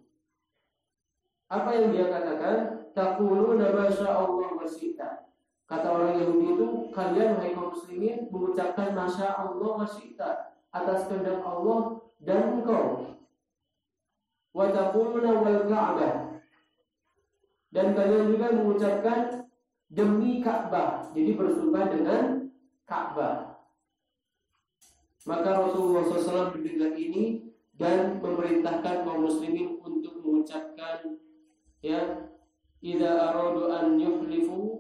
Apa yang dia katakan? Taquluna ma Allah wa kata orang Yahudi itu kalian wahai kaum muslimin mengucapkan masya Allah wa atas kehendak Allah dan engkau wa taquluna wal ka'bah dan kalian juga mengucapkan demi Ka'bah. Jadi bersumpah dengan Ka'bah. Maka Rasulullah SAW mendengar ini dan memerintahkan kaum muslimin untuk mengucapkan ya idza aradu an yuhlifu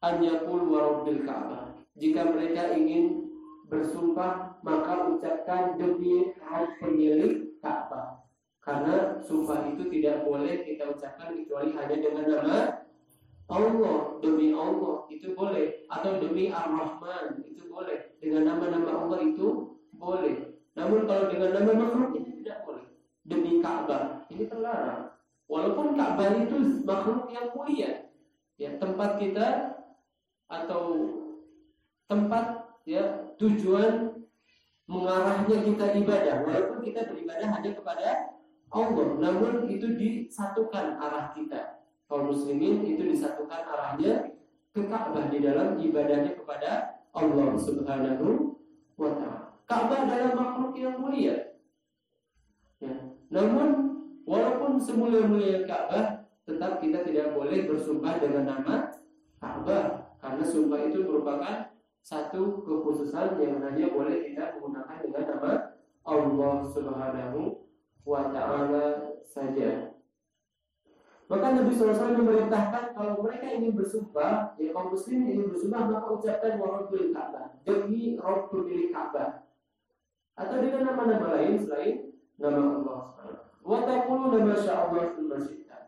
an yaqul wa rabbil ka'bah. Jika mereka ingin bersumpah maka ucapkan demi Rob pemilik Ka'bah. Karena sumpah itu tidak boleh kita ucapkan kecuali hanya dengan nama Allah. Demi Allah itu boleh. Atau demi Ar-Rahman itu boleh. Dengan nama-nama Allah itu boleh. Namun kalau dengan nama makhluk itu tidak boleh. Demi Ka'bah. Ini terlarang. Walaupun Ka'bah itu makhluk yang mulia. Ya tempat kita atau tempat ya tujuan mengarahnya kita ibadah walaupun kita beribadah hanya kepada Allah namun itu disatukan arah kita kaum muslimin itu disatukan arahnya ke Ka'bah di dalam ibadahnya kepada Allah Subhanahu wa taala. Ka'bah adalah makhluk yang mulia. Ya. Namun walaupun semulia-mulia Ka'bah tetap kita tidak boleh bersumpah dengan nama Ka'bah karena sumpah itu merupakan satu kekhususan yang hanya boleh kita menggunakan dengan nama Allah Subhanahu wa taala saja. Maka Nabi SAW memerintahkan kalau mereka ingin bersumpah, ya kaum muslim ingin bersumpah maka ucapkan warabbil Ka'bah demi Rob pemilik Ka'bah atau dengan nama-nama lain selain nama Allah SWT. Wa nama Allah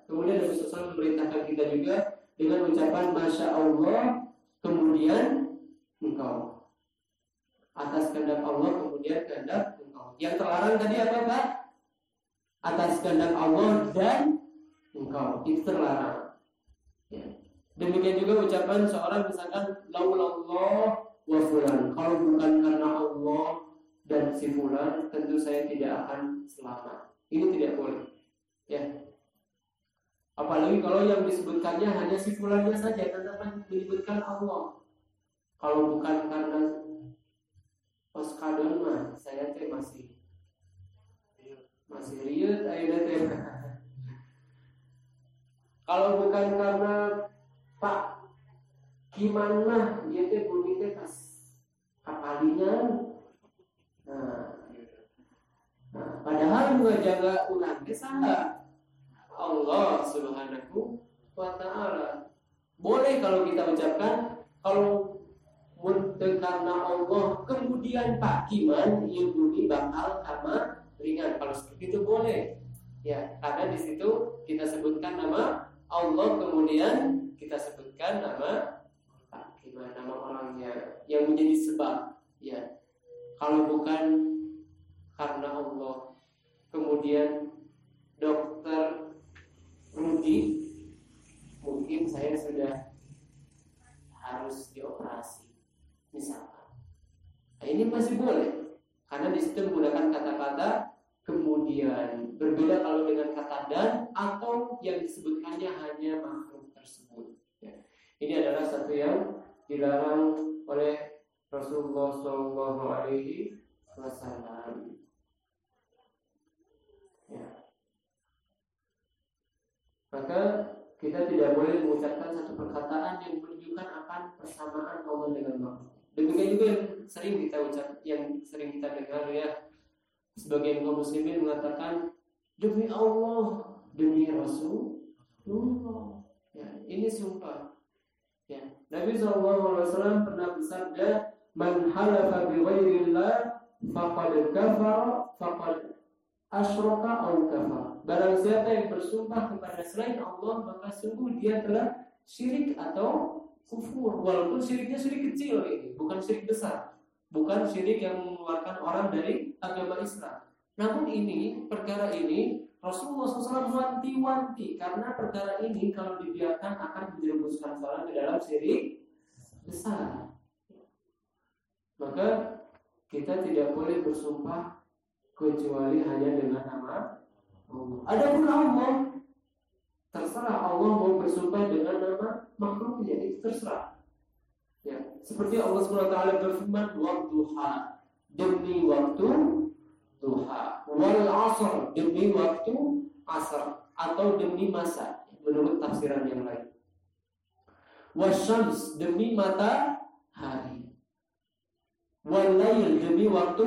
Kemudian Nabi SAW memerintahkan kita juga dengan ucapan Masya Allah kemudian engkau atas kehendak Allah kemudian kehendak engkau. Yang terlarang tadi apa Pak? Atas kehendak Allah dan engkau itu terlarang ya. demikian juga ucapan seorang misalkan laulallah wa fulan kalau bukan karena Allah dan si fulan tentu saya tidak akan selamat ini tidak boleh apalagi kalau yang disebutkannya hanya si fulannya saja tanpa menyebutkan Allah. Kalau bukan karena Oskadon mah saya teh masih masih riut ayo teh. Kalau bukan karena Pak gimana dia teh bunyi teh pas kapalingan nah, nah padahal jaga ulang teh salah Allah subhanahu wa ta'ala. Boleh kalau kita ucapkan kalau karena Allah kemudian Pak Kiman bunyi bakal sama ringan. Kalau seperti itu boleh. Ya karena di situ kita sebutkan nama Allah kemudian kita sebutkan nama gimana nama orangnya yang menjadi sebab. Ya kalau bukan karena Allah kemudian dokter Rudi mungkin saya sudah harus dioperasi misalkan. Nah, ini masih boleh karena di situ menggunakan kata-kata kemudian berbeda kalau dengan kata dan atau yang disebutkannya hanya makhluk tersebut. Ya. ini adalah satu yang dilarang oleh Rasulullah Shallallahu Alaihi Wasallam ya. Maka kita tidak boleh mengucapkan satu perkataan yang menunjukkan akan persamaan Allah dengan makhluk demikian juga yang sering kita ucap yang sering kita dengar ya Sebagian kaum muslimin mengatakan demi Allah, demi Rasulullah. Ya, ini sumpah. Ya. Nabi SAW pernah bersabda, "Man halafa bi ghairillah faqad kafara faqad asyraka aw kafara." Barang siapa yang bersumpah kepada selain Allah, maka sungguh dia telah syirik atau kufur. Walaupun syiriknya syirik kecil ini, bukan syirik besar bukan syirik yang mengeluarkan orang dari agama Islam. Namun ini perkara ini Rasulullah SAW wanti-wanti karena perkara ini kalau dibiarkan akan menjerumuskan seorang ke dalam syirik besar. Maka kita tidak boleh bersumpah kecuali hanya dengan nama. Adapun Allah terserah Allah mau bersumpah dengan nama makhluknya itu terserah. Ya, seperti Allah SWT berfirman waktuha demi waktu duha wal asr demi waktu asar atau demi masa menurut tafsiran yang lain. Wasyams demi mata hari. Walail demi waktu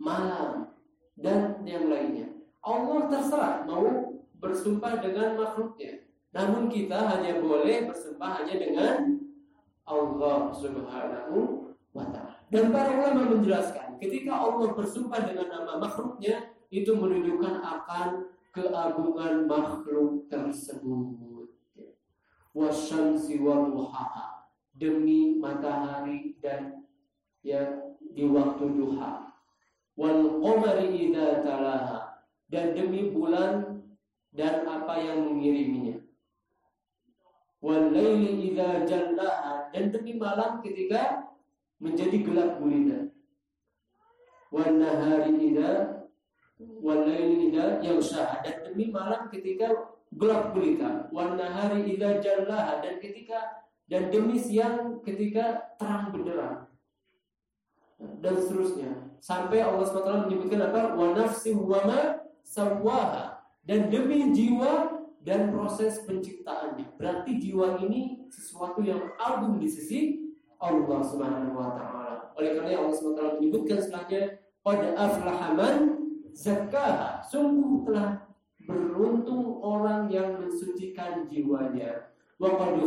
malam dan yang lainnya. Allah terserah mau bersumpah dengan makhluknya. Namun kita hanya boleh bersumpah hanya dengan Allah Subhanahu wa taala. Dan para ulama menjelaskan, ketika Allah bersumpah dengan nama makhluknya itu menunjukkan akan keagungan makhluk tersebut. Wasyamsi wa demi matahari dan ya di waktu duha. Wal qamari idza talaha dan demi bulan dan apa yang mengiriminya. Wal laili idza dan demi malam ketika menjadi gelap gulita. Wan nahari idza wal laili idza dan demi malam ketika gelap gulita. Wan nahari idza jallaha. Dan ketika dan demi siang ketika terang benderang dan seterusnya. Sampai Allah SWT menyebutkan apa? Wa nafsi wa ma sawaha dan demi jiwa dan proses penciptaannya berarti jiwa ini sesuatu yang agung di sisi Allah Subhanahu wa taala oleh karena Allah SWT menyebutkan selanjutnya Qad aflahaman zakkaha. Sungguh telah beruntung orang yang mensucikan jiwanya. Wa qad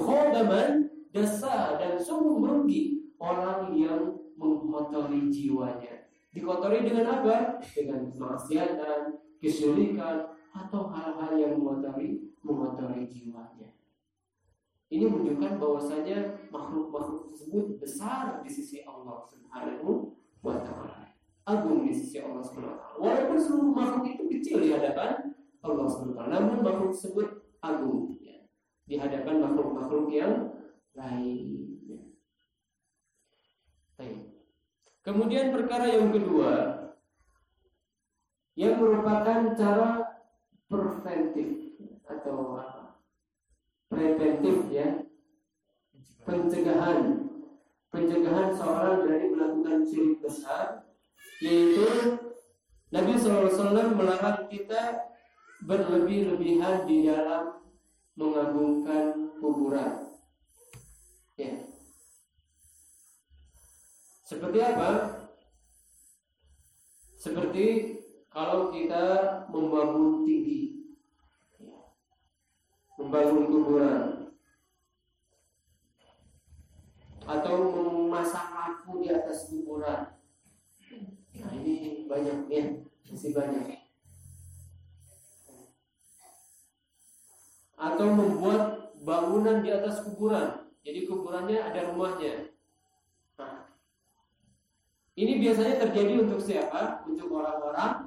dasa dan sungguh merugi orang yang mengotori jiwanya. Dikotori dengan apa? Dengan kemaksiatan, kesyirikan, atau hal-hal yang mengotori mengotori jiwanya. Ini menunjukkan bahwasanya makhluk-makhluk tersebut besar di sisi Allah Subhanahu wa taala agung di sisi Allah SWT. Walaupun seluruh makhluk itu kecil di hadapan Allah SWT, namun makhluk tersebut agung ya, di hadapan makhluk-makhluk yang lain. Ya. Kemudian perkara yang kedua yang merupakan cara preventif atau apa? Preventif ya, pencegahan pencegahan seorang dari melakukan syirik besar yaitu Nabi SAW melarang kita berlebih-lebihan di dalam mengagungkan kuburan. Ya. Seperti apa? Seperti kalau kita membangun tinggi, membangun kuburan, atau memasang lampu di atas kuburan, Nah ini banyak ya, masih banyak. Atau membuat bangunan di atas kuburan. Jadi kuburannya ada rumahnya. Nah, ini biasanya terjadi untuk siapa? Untuk orang-orang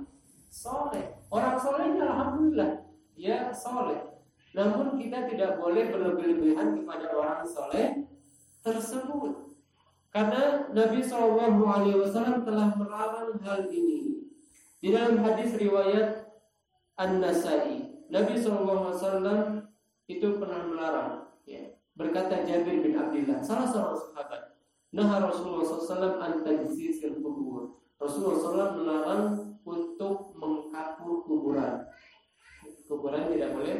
soleh. Orang solehnya alhamdulillah dia soleh. Namun kita tidak boleh berlebih-lebihan kepada orang soleh tersebut. Karena Nabi Shallallahu Alaihi Wasallam telah melarang hal ini. Di dalam hadis riwayat An Nasai, Nabi Shallallahu Alaihi Wasallam itu pernah melarang. Ya. Berkata Jabir bin Abdullah, salah seorang sahabat, Nah Rasulullah SAW antajzisil kubur. Rasulullah SAW melarang untuk mengkapur kuburan. Kuburan tidak boleh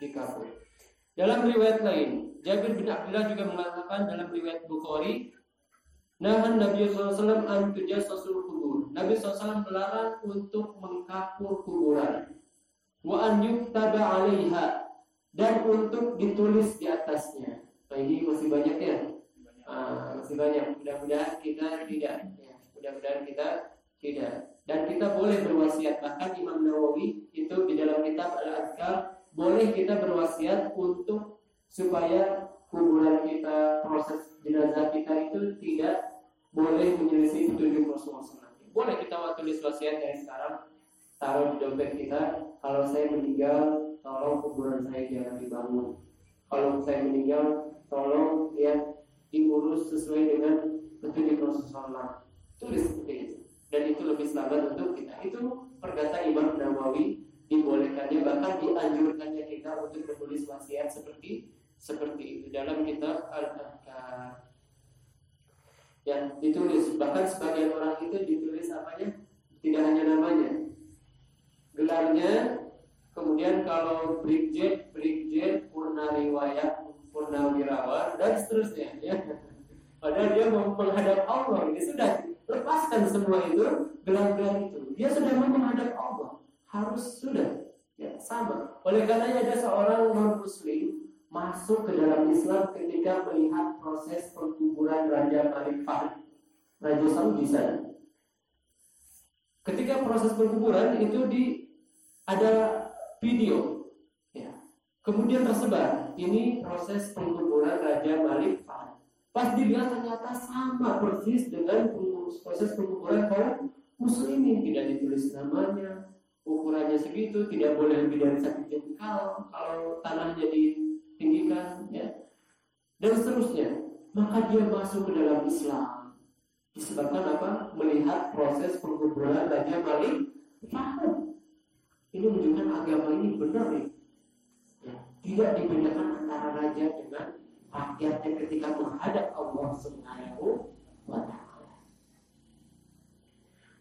dikapur. Dalam riwayat lain, Jabir bin Abdullah juga mengatakan dalam riwayat Bukhari, Nahan Nabi SAW an tujassasul kubur. Nabi SAW melarang untuk mengkapur kuburan. Wa an yuktaba alaiha dan untuk ditulis di atasnya. Nah, ini masih banyak ya? Ah, masih banyak. Mudah-mudahan kita tidak. Ya, mudah-mudahan kita tidak. Dan kita boleh berwasiat. Bahkan Imam Nawawi itu di dalam kitab Al-Adkar boleh kita berwasiat untuk supaya kuburan kita, proses jenazah kita itu tidak boleh menyelisih petunjuk Rasulullah SAW. Boleh kita tulis wasiat dari sekarang, taruh di dompet kita. Kalau saya meninggal, tolong kuburan saya jangan dibangun. Kalau saya meninggal, tolong ya diurus sesuai dengan petunjuk Rasulullah SAW. Tulis seperti itu. Dan itu lebih selamat untuk kita. Itu perkata Imam Nawawi dibolehkannya bahkan dianjurkannya kita untuk menulis wasiat seperti seperti itu. Dalam kitab Al-Ahkam yang ditulis. Bahkan sebagian orang itu ditulis apanya? Tidak hanya namanya. Gelarnya kemudian kalau brigjen brigjen purnariwayat purnawirawan dan seterusnya ya. Padahal dia menghadap Allah. Ini sudah lepaskan semua itu gelar-gelar itu dia sudah mau menghadap Allah harus sudah ya sama oleh karenanya ada seorang non muslim masuk ke dalam Islam ketika melihat proses penguburan Raja Malik Fahd, Raja Saudi sana. ketika proses penguburan itu di ada video ya. Kemudian tersebar ini proses penguburan Raja Malik Fahd. Pas dilihat ternyata sama persis dengan proses penguburan kaum muslimin tidak ditulis namanya, ukurannya segitu, tidak boleh lebih dari satu jengkal kalau tanahnya ditinggikan, ya, dan seterusnya. Maka dia masuk ke dalam Islam disebabkan apa? Melihat proses penguburan Raja Malik Fahd. Ini menunjukkan agama ini benar nih. Ya, tidak dibedakan antara raja dengan rakyatnya ketika menghadap Allah Subhanahu wa taala.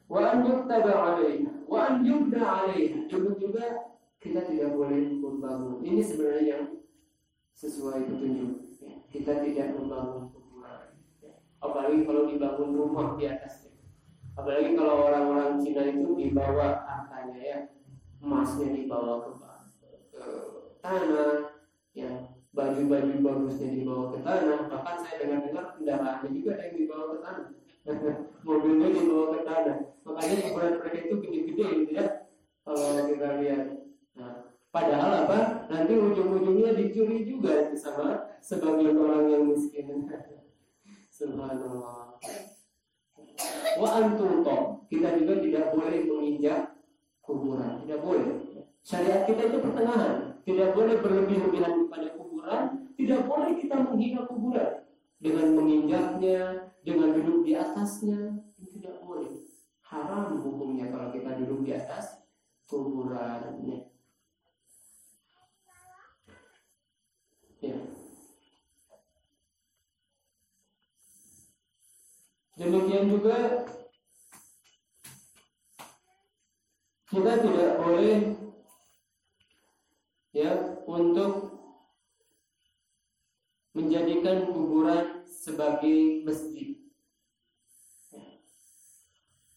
Wa an yuktaba 'alaiha wa an yubda 'alaiha. Juga kita tidak boleh membangun. Ini sebenarnya yang sesuai petunjuk. Ya, kita tidak membangun kuburan. Ya. Apalagi kalau dibangun rumah di atasnya. Apalagi kalau orang-orang Cina itu dibawa hartanya ya, emasnya dibawa ke, ke tanah, ya baju-baju bagusnya dibawa ke tanah bahkan saya dengar-dengar kendaraannya juga yang dibawa ke tanah mobilnya dibawa ke tanah makanya ukuran mereka itu gede-gede gitu ya kalau kita lihat. Nah, padahal apa? Nanti ujung-ujungnya dicuri juga sama sebagian orang yang miskin. Subhanallah. Wa antuto kita juga tidak boleh menginjak kuburan. Tidak boleh. Syariat kita itu pertengahan. Tidak boleh berlebih-lebihan kepada kuburan, tidak boleh kita menghina kuburan menginjaknya, dengan duduk di atasnya, tidak boleh. Haram hukumnya kalau kita duduk di atas kuburannya. Ya. Demikian juga kita tidak boleh ya untuk menjadikan kuburan sebagai masjid.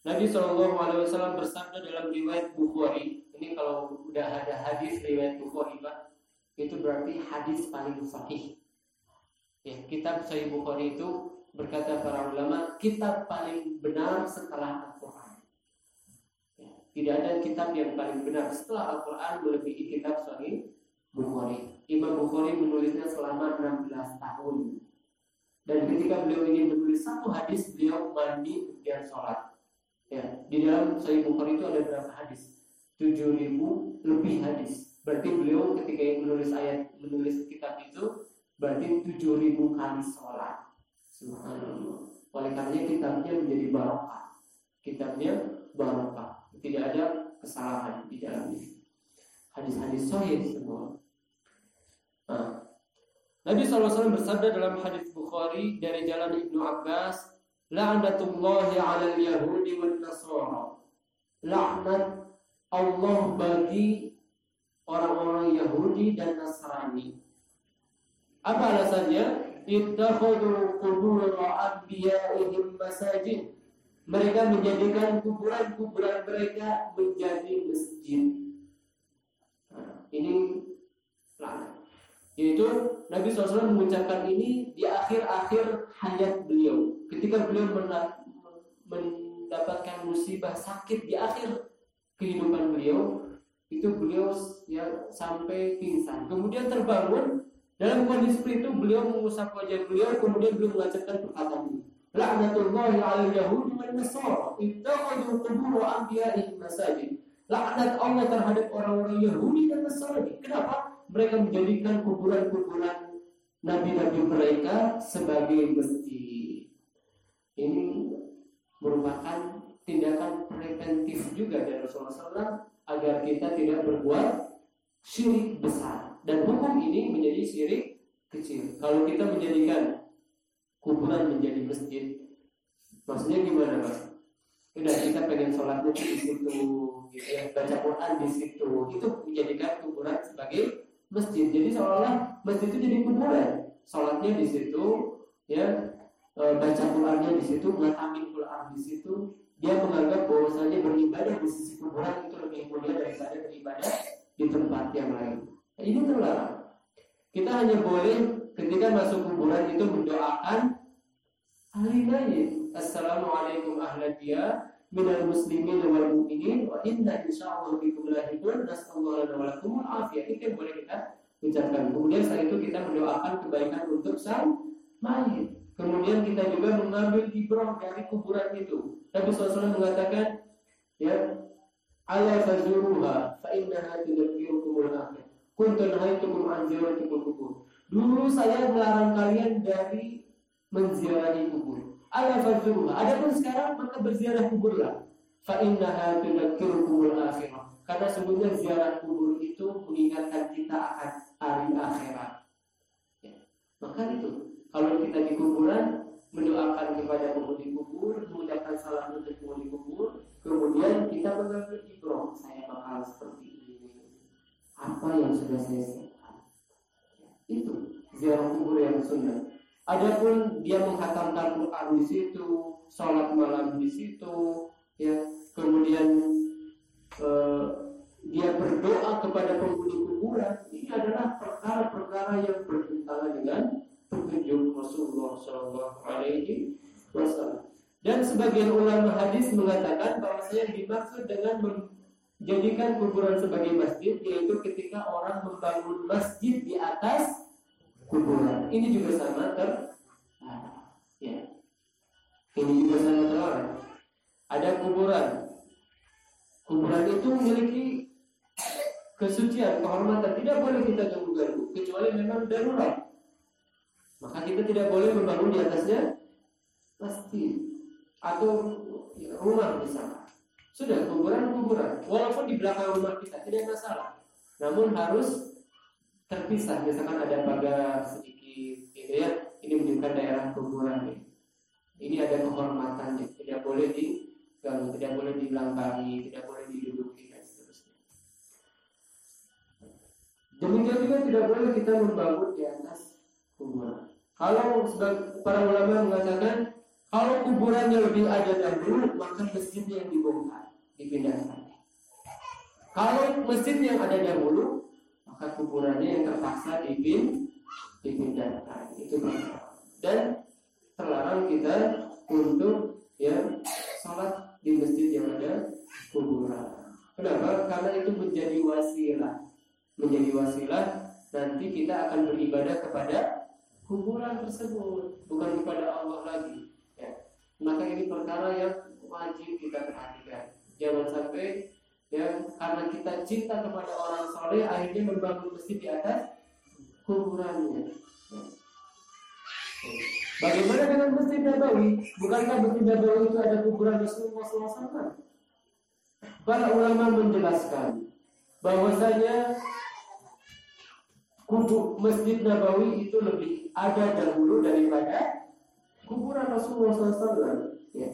Nabi Shallallahu Alaihi Wasallam bersabda dalam riwayat Bukhari. Ini kalau udah ada hadis riwayat Bukhari pak, itu berarti hadis paling sahih. Ya, kitab Sahih Bukhari itu berkata para ulama kitab paling benar setelah Al-Quran. Ya, tidak ada kitab yang paling benar setelah Al-Quran melebihi kitab Sahih Bukhari. Imam Bukhari menulisnya selama 16 tahun. Dan ketika beliau ingin menulis satu hadis, beliau mandi kemudian sholat. Ya, di dalam Sahih Bukhari itu ada berapa hadis? 7000 lebih hadis. Berarti beliau ketika yang menulis ayat menulis kitab itu berarti 7000 kali sholat. Subhanallah. Oleh karenanya kitabnya menjadi barokah. Kitabnya barokah. Tidak ada kesalahan di dalamnya. Hadis-hadis sahih semua. Nabi SAW bersabda dalam hadis Bukhari dari jalan Ibnu Abbas, La'natullahi 'alal Yahudi wan Nasara. Laknat Allah bagi orang-orang Yahudi dan Nasrani. Apa alasannya? Ittakhadhu qubur anbiya'ihim masajid. Mereka menjadikan kuburan-kuburan mereka menjadi masjid. Nah, ini laknat. Yaitu Nabi SAW mengucapkan ini di akhir-akhir hayat beliau. Ketika beliau mendapatkan musibah sakit di akhir kehidupan beliau, itu beliau ya sampai pingsan. Kemudian terbangun dalam kondisi itu beliau mengusap wajah beliau, kemudian beliau mengucapkan perkataan ini. La'natullahi 'alal yahudi wan nasara ittakhadhu qubur anbiya'ihim masajid. Laknat Allah terhadap orang-orang Yahudi dan Nasrani. Kenapa? Mereka menjadikan kuburan-kuburan nabi-nabi mereka sebagai masjid. Ini merupakan tindakan preventif juga dari Rasulullah SAW agar kita tidak berbuat syirik besar. Dan hukum ini menjadi syirik kecil. Kalau kita menjadikan kuburan menjadi masjid, maksudnya gimana, Pak? Udah kita pengen sholatnya di situ, gitu ya, baca Quran di situ, itu menjadikan kuburan sebagai masjid. Jadi seolah-olah masjid itu jadi kuburan. Sholatnya di situ, ya e, baca Qurannya di situ, ngatamin Quran di situ. Dia menganggap bahwasanya beribadah di sisi kuburan itu lebih mulia daripada beribadah di tempat yang lain. Nah, ini terlarang. Kita hanya boleh ketika masuk kuburan itu mendoakan ahli mayit. Assalamualaikum ahla dia minal muslimin wal mu'minin wa inna insyaallah bikum lahikun nasallahu lana wa lakum afiyah itu yang boleh kita ucapkan. Kemudian setelah itu kita mendoakan kebaikan untuk sang mayit. Kemudian kita juga mengambil ibrah dari kuburan itu. Nabi SAW mengatakan ya ala fazuruha fa innaha tudzakirukumul akhir kuntu nahaitukum an kubur. Dulu saya melarang kalian dari menziarahi kubur ala fadzuruha. Adapun sekarang maka berziarah kuburlah. Fa innaha tudzakirukumul akhirah. Karena sebenarnya ziarah kubur itu mengingatkan kita akan hari akhirat. Ya. Maka itu kalau kita di kuburan mendoakan kepada penghuni kubur, mengucapkan salam untuk penghuni kubur, kemudian kita mengambil ibroh, saya bakal seperti ini. Apa yang sudah saya siapkan? Ya. Itu ziarah kubur yang sunnah. Adapun dia menghatamkan Quran di situ, sholat malam di situ, ya, kemudian eh, dia berdoa kepada penghuni kuburan, ini adalah perkara-perkara yang bertentangan dengan petunjuk Rasulullah Shallallahu Alaihi Wasallam. Dan sebagian ulama hadis mengatakan bahwa saya dimaksud dengan menjadikan kuburan sebagai masjid yaitu ketika orang membangun masjid di atas kuburan. Ini juga sama ter nah, ya. Ini juga sama terlarang. Ada kuburan. Kuburan itu memiliki kesucian, kehormatan. Tidak boleh kita ganggu-ganggu kecuali memang darurat. Maka kita tidak boleh membangun di atasnya pasti atau rumah misalnya. Sudah kuburan kuburan, walaupun di belakang rumah kita tidak masalah. Namun harus terpisah. Misalkan ada pagar sedikit gitu ya. Ini menunjukkan daerah kuburan nih ini ada kehormatannya. Tidak boleh diganggu tidak boleh dilangkahi tidak boleh diduduki dan seterusnya. Demikian juga tidak boleh kita membangun di atas kuburan. Kalau para ulama mengatakan kalau kuburannya lebih ada dahulu maka masjidnya yang dibongkar dipindahkan. Kalau masjid yang ada dahulu kuburannya yang terpaksa dipin dipindahkan itu dan terlarang kita untuk ya sholat di masjid yang ada kuburan. Kenapa? Karena itu menjadi wasilah, menjadi wasilah nanti kita akan beribadah kepada kuburan tersebut, bukan kepada Allah lagi. Ya. Maka ini perkara yang wajib kita perhatikan. Jangan sampai ya karena kita cinta kepada orang soleh akhirnya membangun masjid di atas kuburannya Bagaimana dengan masjid Nabawi? Bukankah masjid Nabawi itu ada kuburan Rasulullah SAW? Para ulama menjelaskan bahwasanya kubur masjid Nabawi itu lebih ada dahulu daripada kuburan Rasulullah SAW. Ya.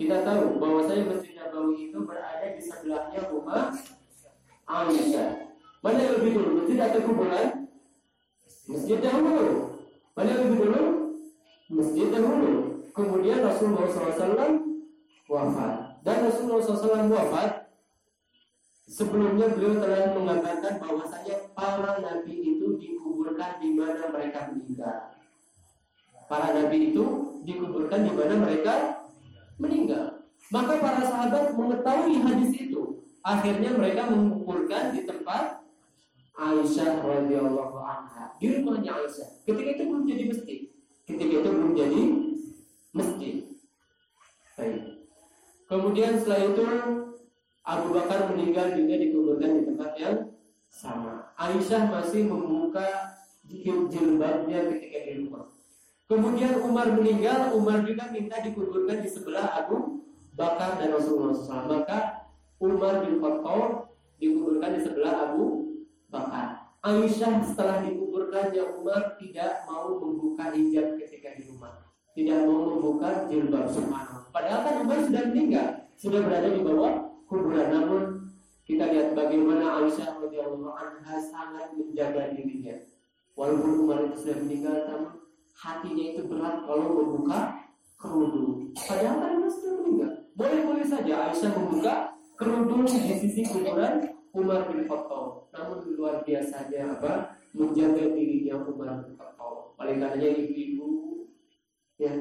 Kita tahu bahwasanya Masjid Nabawi itu berada di sebelahnya rumah Aisyah. Mana yang lebih dulu, masjid atau kuburan? Masjid dahulu. Mana yang lebih dulu? Masjid dahulu. Kemudian Rasulullah SAW wafat. Dan Rasulullah SAW wafat Sebelumnya beliau telah mengatakan bahwasanya para nabi itu dikuburkan di mana mereka meninggal. Para nabi itu dikuburkan di mana mereka meninggal. Maka para sahabat mengetahui hadis itu. Akhirnya mereka mengumpulkan di tempat Aisyah radhiyallahu anha di rumahnya Aisyah. Ketika itu belum jadi masjid. Ketika itu belum jadi masjid. Baik. Kemudian setelah itu Abu Bakar meninggal juga dikuburkan di tempat yang sama. Aisyah masih membuka jilbabnya ketika di rumah. Kemudian Umar meninggal, Umar juga minta dikuburkan di sebelah Abu Bakar dan Rasulullah SAW. Maka Umar bin Khattab dikuburkan di sebelah Abu Bakar. Aisyah setelah dikuburkannya Umar tidak mau membuka hijab ketika di rumah. Tidak mau membuka jilbab subhanallah. Padahal kan Umar sudah meninggal, sudah berada di bawah kuburan. Namun kita lihat bagaimana Aisyah radhiyallahu anha sangat menjaga dirinya. Walaupun Umar itu sudah meninggal, namun hatinya itu berat kalau membuka kerudung. Padahal kan dia sudah meninggal. Boleh-boleh saja Aisyah membuka kerudung di sisi kuburan Umar bin Khattab. Namun luar biasanya apa? Menjaga dirinya Umar bin Khattab. Oleh karenanya ibu-ibu ya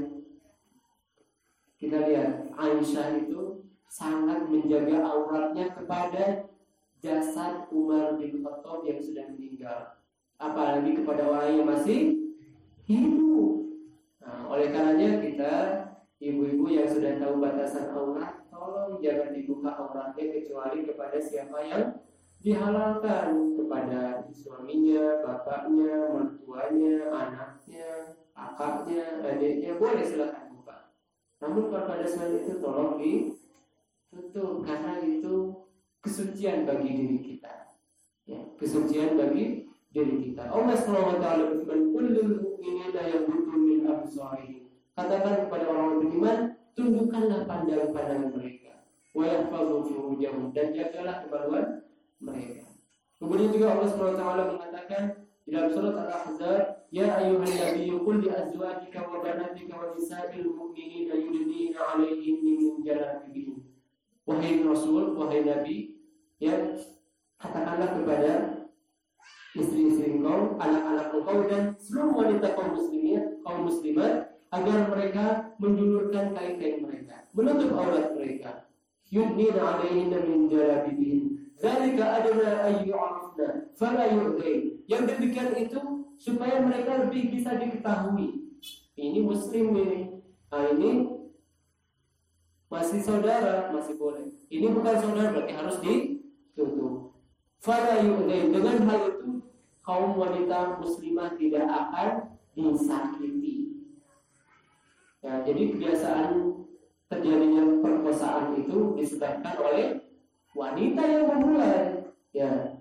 kita lihat Aisyah itu sangat menjaga auratnya kepada jasad Umar bin Khattab yang sudah meninggal. Apalagi kepada orang yang masih hidup. Nah, oleh karenanya kita ibu-ibu yang sudah tahu batasan aurat, tolong jangan dibuka auratnya kecuali kepada siapa yang dihalalkan kepada suaminya, bapaknya, mertuanya, anaknya, kakaknya, adiknya, boleh silakan buka. Namun pada saat itu tolong ditutup karena itu kesucian bagi diri kita. Ya, kesucian bagi diri kita. Allah SWT berfirman, "Kullul mu'minina yaghuddu min absarihim." Katakan kepada orang beriman, tundukkanlah pandangan-pandangan mereka. Wa yahfazu furujahum dan jagalah kemaluan mereka. Kemudian juga Allah SWT mengatakan dalam surat Al-Ahzab, Ya ayuhan nabiyyu qul li azwajika wa banatika wa nisa'il mu'minina yudnina 'alaihinna min jalabibihin. Wahai Rasul, wahai Nabi, ya katakanlah kepada istri-istri engkau, anak-anak engkau dan seluruh wanita kaum muslimin, kaum muslimat agar mereka menjulurkan kain-kain mereka, menutup aurat mereka. Yudnina 'alaihinna min jalabibihin Zalika adana ayyu'afna fala yu'dain. Yang demikian itu supaya mereka lebih bisa diketahui. Ini muslim ini. Nah, ini masih saudara, masih boleh. Ini bukan saudara berarti harus ditutup. Fala yu'dain. Dengan hal itu kaum wanita muslimah tidak akan disakiti. Ya, jadi kebiasaan terjadinya perkosaan itu disebabkan oleh wanita yang memulai ya.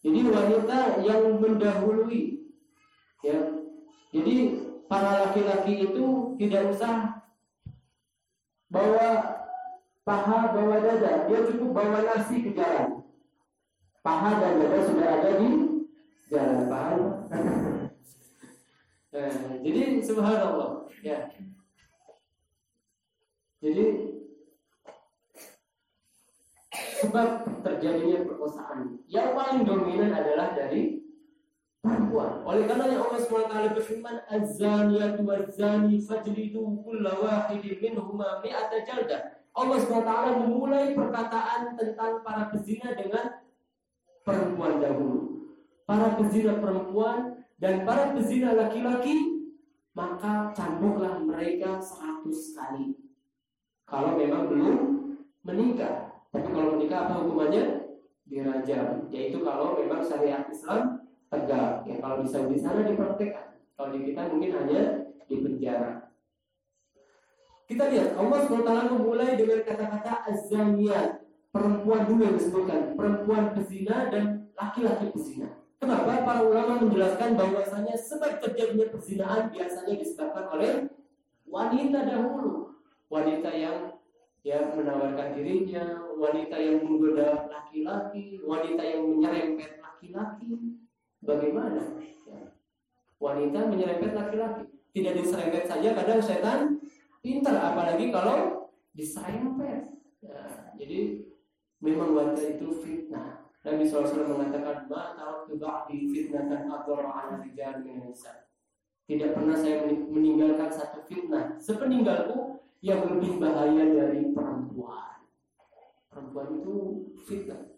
Jadi wanita yang mendahului ya. Jadi para laki-laki itu tidak usah bawa paha bawa dada. Dia cukup bawa nasi ke jalan. Paha dan dada sudah ada di jalan. Paham? Eh, jadi subhanallah. Ya jadi sebab terjadinya perkosaan yang paling dominan adalah dari perempuan. Oleh karena yang Allah SWT berfirman, Az-zaniyatu waz-zani fajlidu kulla wahidin minhuma mi'ata jaldah. Allah SWT memulai perkataan tentang para pezina dengan perempuan dahulu. Para pezina perempuan dan para pezina laki-laki, maka cambuklah mereka seratus kali. Kalau memang belum menikah. Tapi kalau menikah apa hukumannya? Dirajam. Yaitu kalau memang syariat Islam tegak. Ya kalau bisa di sana dipraktekkan. Kalau di kita mungkin hanya di penjara. Kita lihat Allah SWT memulai dengan kata-kata azaniyat. Perempuan dulu yang disebutkan. Perempuan pezina dan laki-laki pezina. Kenapa? Para ulama menjelaskan bahwasanya sebab terjadinya perzinaan biasanya disebabkan oleh wanita dahulu. Wanita yang yang menawarkan dirinya, wanita yang menggoda laki-laki, wanita yang menyerempet laki-laki. Bagaimana? Ya. Wanita menyerempet laki-laki. Tidak diserempet saja, kadang setan pintar, apalagi kalau diserempet. Ya, jadi memang wanita itu fitnah. Nabi SAW mengatakan, Ma taraktu ba'di fitnatan adhara ala rijal min Tidak pernah saya meninggalkan satu fitnah. Sepeninggalku yang lebih bahaya dari perempuan. Perempuan itu fitnah.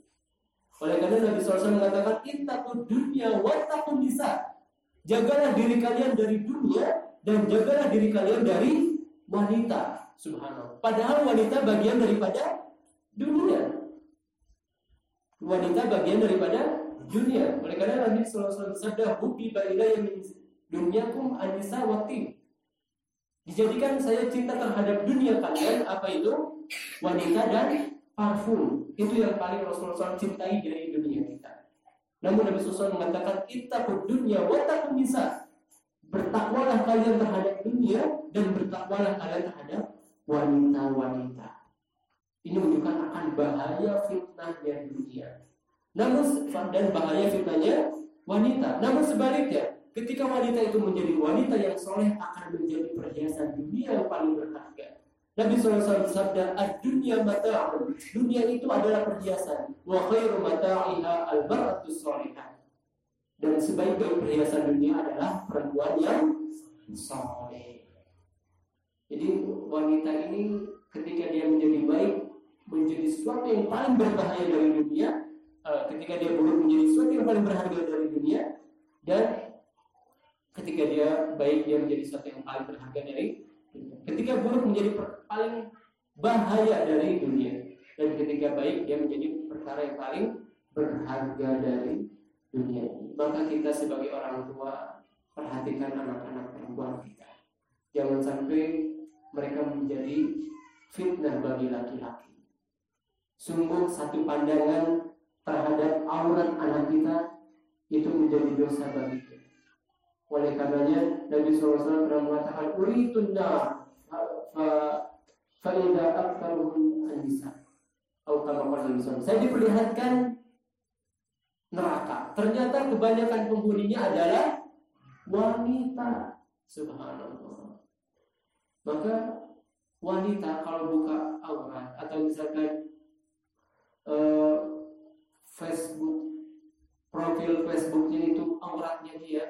Oleh karena Nabi SAW mengatakan, Intakun dunia watakun nisa. Jagalah diri kalian dari dunia dan jagalah diri kalian dari wanita. Subhanallah. Padahal wanita bagian daripada dunia. Wanita bagian daripada dunia. Oleh karena Nabi SAW bersabda, Hubbi ba'ila yang dunyakum anisa watim. Dijadikan saya cinta terhadap dunia kalian apa itu? Wanita dan parfum. Itu yang paling Rasulullah SAW cintai dari dunia kita. Namun Nabi SAW mengatakan kita dunia watakun bisa. Bertakwalah kalian terhadap dunia dan bertakwalah kalian terhadap wanita-wanita. Ini menunjukkan akan bahaya fitnahnya dunia. Namun dan bahaya fitnahnya wanita. Namun sebaliknya, Ketika wanita itu menjadi wanita yang soleh akan menjadi perhiasan dunia yang paling berharga. Nabi SAW bersabda, dunia mata Dunia itu adalah perhiasan. Wa khairu mata'iha al-mar'atu solehah. Dan sebaik-baik perhiasan dunia adalah perempuan yang soleh. Jadi wanita ini ketika dia menjadi baik, menjadi sesuatu yang paling berbahaya dari dunia, uh, ketika dia buruk menjadi sesuatu yang paling berharga dari dunia, dan baik dia menjadi sesuatu yang paling berharga dari dunia. Ketika buruk menjadi paling bahaya dari dunia, dan ketika baik dia menjadi perkara yang paling berharga dari dunia. Maka kita sebagai orang tua perhatikan anak-anak perempuan kita. Jangan sampai mereka menjadi fitnah bagi laki-laki. Sungguh satu pandangan terhadap aurat anak kita itu menjadi dosa bagi. Oleh karenanya Nabi SAW pernah mengatakan uritun nar fa idza aktsaruhum an-nisa. Saya diperlihatkan neraka. Ternyata kebanyakan penghuninya adalah wanita. Subhanallah. Maka wanita kalau buka aurat atau misalkan uh, Facebook profil Facebooknya itu auratnya dia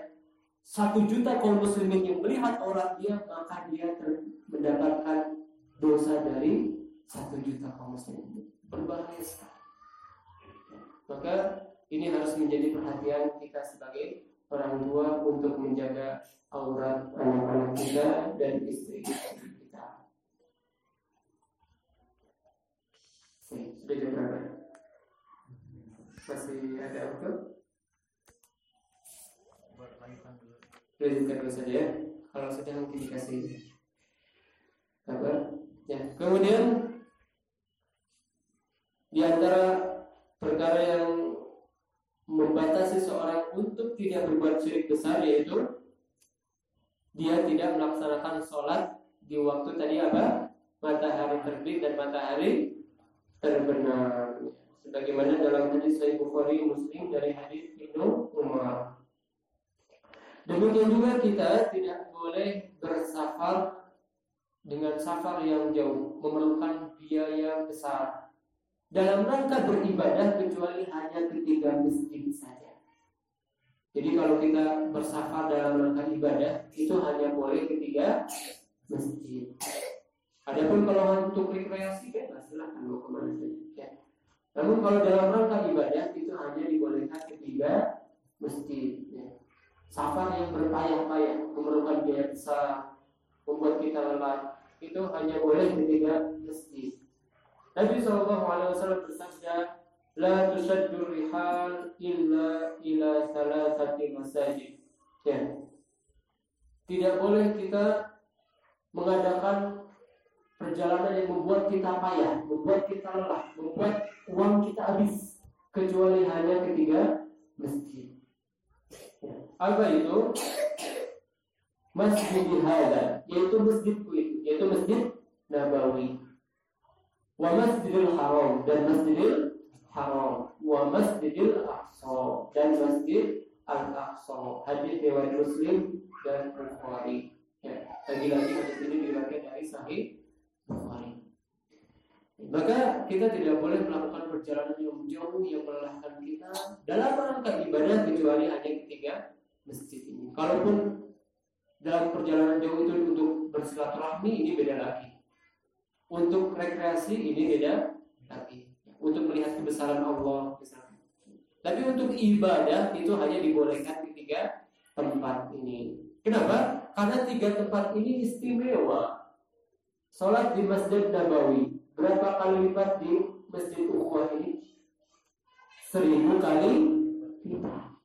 satu juta kaum muslimin yang melihat aurat dia maka dia mendapatkan dosa dari satu juta kaum muslimin berbahaya sekali maka ini harus menjadi perhatian kita sebagai orang tua untuk menjaga aurat anak-anak kita dan istri kita. Sudah jam berapa? Masih ada waktu? Dulu saja ya. Kalau sudah mungkin dikasih kabar. Ya, kemudian di antara perkara yang membatasi seorang untuk tidak berbuat syirik besar yaitu dia tidak melaksanakan sholat di waktu tadi apa matahari terbit dan matahari terbenam sebagaimana dalam hadis Sahih Bukhari Muslim dari hadis Ibnu Umar demikian juga kita tidak boleh bersafar dengan safar yang jauh memerlukan biaya besar dalam rangka beribadah kecuali hanya ketiga masjid saja. Jadi kalau kita bersafar dalam rangka ibadah itu hanya boleh ketiga masjid. Adapun kalau untuk rekreasi kan silahkan mau ke mana saja. Ya. Namun kalau dalam rangka ibadah itu hanya dibolehkan ketiga masjid. Ya. Safar yang berpayah-payah memerlukan biaya besar, membuat kita lelah, itu hanya boleh ketiga masjid. Nabi Shallallahu Alaihi Wasallam bersabda, "La tusaddu rihal illa ila salasati masajid." Ya. Tidak boleh kita mengadakan perjalanan yang membuat kita payah, membuat kita lelah, membuat uang kita habis kecuali hanya ketiga masjid. Apa itu? Masjid hada, yaitu masjidku itu, yaitu masjid Nabawi. Wa masjidil haram dan masjidil haram. Wa masjidil aqsa dan masjid al aqsa hadis riwayat muslim dan bukhari. Ya lagi-lagi hadis ini diriwayatkan dari sahih bukhari. Maka kita tidak boleh melakukan perjalanan yang jauh yang melelahkan kita dalam rangka ibadah kecuali hanya ketiga masjid ini. Kalaupun dalam perjalanan jauh itu untuk bersilaturahmi ini beda lagi. Untuk rekreasi ini beda lagi. Untuk melihat kebesaran Allah misalnya. Tapi untuk ibadah itu hanya dibolehkan di tiga tempat ini. Kenapa? Karena tiga tempat ini istimewa. Sholat di Masjid Nabawi berapa kali lipat di Masjid Ukhuwah ini? Seribu kali lipat.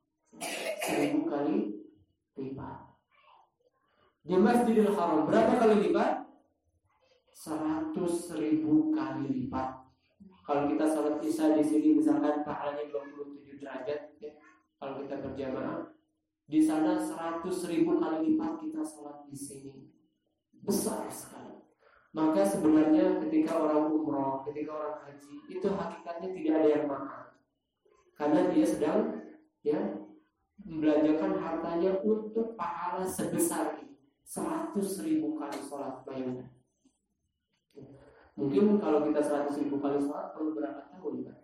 Seribu kali lipat. Di Masjidil Haram berapa kali lipat? seratus ribu kali lipat. Kalau kita sholat isya di sini misalkan pahalanya 27 derajat, ya, kalau kita berjamaah, di sana seratus ribu kali lipat kita sholat di sini. Besar sekali. Maka sebenarnya ketika orang umroh, ketika orang haji, itu hakikatnya tidak ada yang mahal. Karena dia sedang ya membelanjakan hartanya untuk pahala sebesar ini. Seratus ribu kali sholat bayangkan Mungkin kalau kita 100 ribu kali sholat perlu berapa tahun Pak?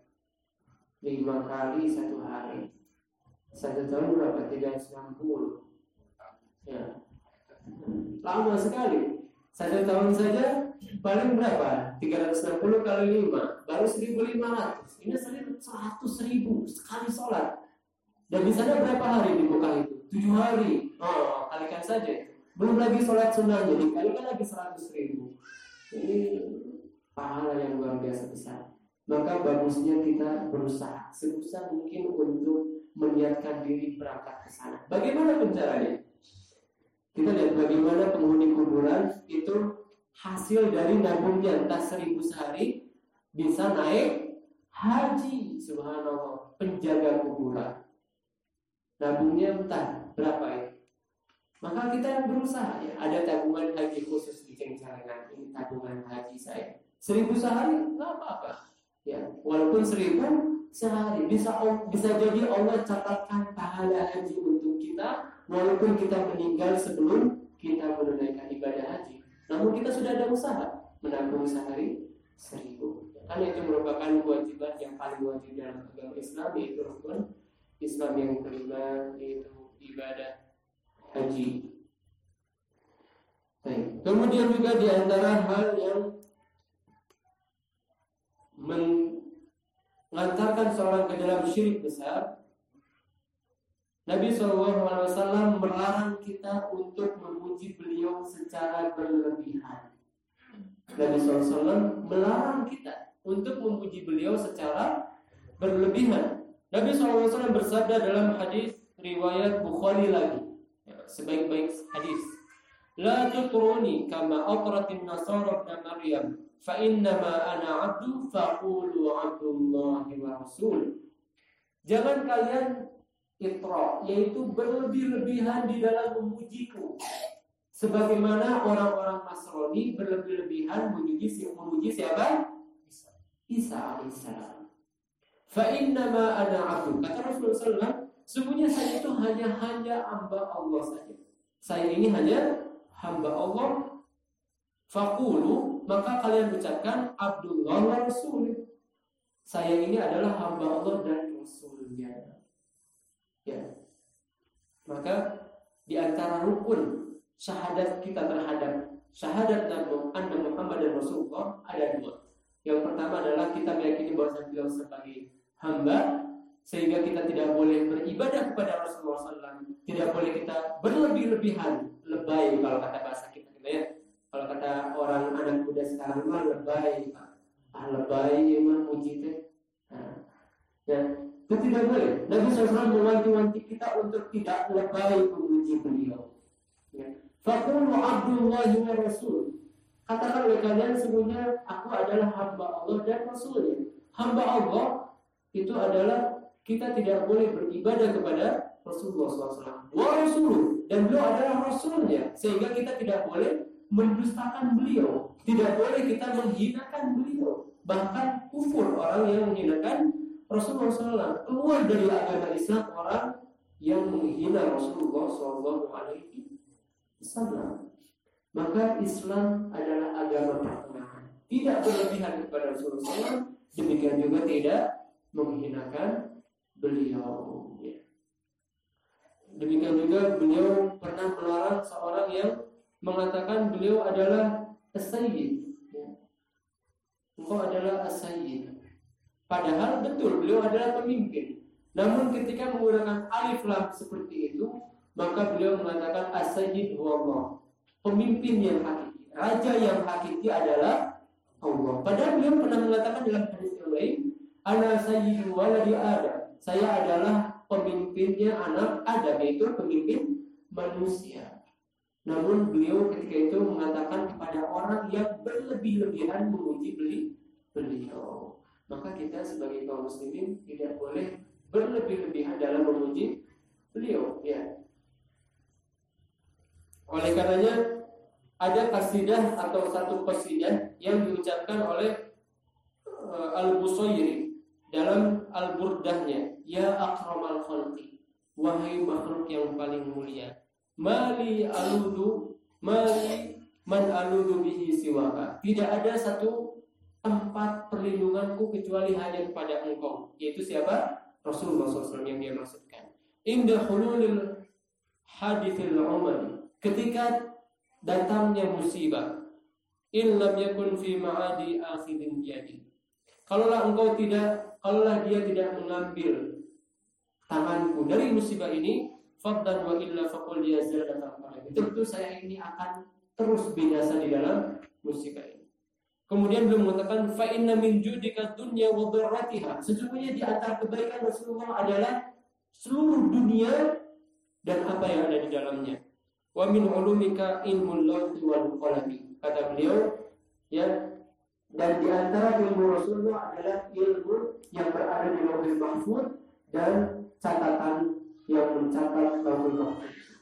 Lima kali satu hari Satu tahun berapa? 360 Ya Lama sekali Satu tahun saja paling berapa? 360 kali 5 baru 1500 ini 100 ribu sekali sholat dan di sana berapa hari di Mekah itu? Tujuh hari. Oh. Kalikan saja belum lagi sholat sunnahnya dikalikan lagi 100 ribu. Ini pahala yang luar biasa besar. Maka bagusnya kita berusaha. Sebesar mungkin untuk meniatkan diri berangkat ke sana. Bagaimana caranya kita lihat bagaimana penghuni kuburan itu hasil dari nabungnya entah seribu sehari bisa naik haji. Subhanallah. Penjaga kuburan nabungnya entah berapa ya? Maka kita berusaha ya. Ada tabungan haji khusus di Cengcarengan ini tabungan haji saya. Seribu sehari nggak apa-apa. Ya walaupun seribu sehari. Bisa bisa jadi Allah catatkan pahala haji untuk kita walaupun kita meninggal sebelum kita menunaikan ibadah haji. Namun kita sudah ada usaha menabung sehari seribu. Karena itu merupakan kewajiban yang paling wajib dalam agama Islam yaitu rukun Islam yang kelima yaitu ibadah haji. Baik. Kemudian juga di antara hal yang mengantarkan seorang ke dalam syirik besar Nabi SAW melarang kita untuk memuji beliau secara berlebihan. Nabi SAW melarang kita untuk memuji beliau secara berlebihan. Nabi SAW bersabda dalam hadis riwayat Bukhari lagi, ya, sebaik-baik hadis. La tutruni kama atratin nasara ibn Maryam fa innama ana abdu faqulu abdullahi wa rasul. Jangan kalian itra yaitu berlebih-lebihan di dalam memujiku. Sebagaimana orang-orang Nasrani berlebih-lebihan memuji memuji siapa? Isa alaihissalam fa innama ana abdu. Kata Rasulullah SAW sesungguhnya saya itu hanya hanya hamba Allah saja. Saya ini hanya hamba Allah. Fakulu maka kalian ucapkan Abdullah wa Rasul saya ini adalah hamba Allah dan Rasulnya. Ya. Maka di antara rukun syahadat kita terhadap syahadat Nabi Muhammad dan Rasulullah ada dua. Yang pertama adalah kita meyakini bahwa beliau sebagai hamba sehingga kita tidak boleh beribadah kepada Rasulullah SAW. Tidak boleh kita berlebih-lebihan, lebay kalau kata bahasa kita gitu ya. Kalau kata orang anak muda sekarang mah lebay, ah lebay mah muji teh. Nah, ya itu tidak boleh. Nabi SAW mewanti-wanti kita untuk tidak lebay memuji beliau. Ya. Fakulu Abdullah wa Rasul. Katakan oleh kalian semuanya aku adalah hamba Allah dan Rasulnya. Hamba Allah itu adalah kita tidak boleh beribadah kepada Rasulullah SAW. Wa Rasul dan beliau adalah Rasulnya sehingga kita tidak boleh mendustakan beliau. Tidak boleh kita menghinakan beliau. Bahkan kufur orang yang menghinakan Rasulullah SAW keluar dari agama Islam orang yang menghina Rasulullah SAW. Maka Islam adalah agama pertengahan. Tidak berlebihan kepada Rasulullah SAW, demikian juga tidak menghinakan beliau. Ya. Demikian juga beliau pernah melarang seorang yang mengatakan beliau adalah as-sayyid. Ya. Engkau adalah as-sayyid. Padahal betul beliau adalah pemimpin. Namun ketika menggunakan alif lam seperti itu, maka beliau mengatakan as-sayyid Allah. Pemimpin yang hakiki, raja yang hakiki adalah Allah. Padahal beliau pernah mengatakan dalam hadis yang lain, ana sayyidu waladi Adam. Saya adalah pemimpinnya anak Adam, yaitu pemimpin manusia. Namun beliau ketika itu mengatakan kepada orang yang berlebih-lebihan memuji beliau maka kita sebagai kaum muslimin tidak boleh berlebih-lebihan dalam memuji beliau ya oleh karenanya ada kasidah atau satu kasidah yang diucapkan oleh uh, Al-Busayri dalam Al-Burdahnya ya akramal khalqi wahai makhluk yang paling mulia mali aludu mali man aludu bihi siwaka. Tidak ada satu tempat perlindunganku kecuali hanya kepada engkau yaitu siapa? Rasulullah SAW yang dia maksudkan. Indah hululil hadithil umar ketika datangnya musibah in lam yakun fi ma'adi akhidin. Kalaulah engkau tidak, kalaulah dia tidak mengambil tanganku dari musibah ini, faddan wa illa faqul datang Tentu saya ini akan terus binasa di dalam musibah ini. Kemudian beliau mengatakan fa inna min judika dunya wa dharratiha. Sesungguhnya di antara kebaikan Rasulullah adalah seluruh dunia dan apa yang ada di dalamnya. Wa min ulumika ilmul lawhi wal qalami. Kata beliau, ya dan di antara ilmu Rasulullah adalah ilmu yang berada di Lauhul Mahfuz dan catatan yang mencatat Lauhul Mahfuz.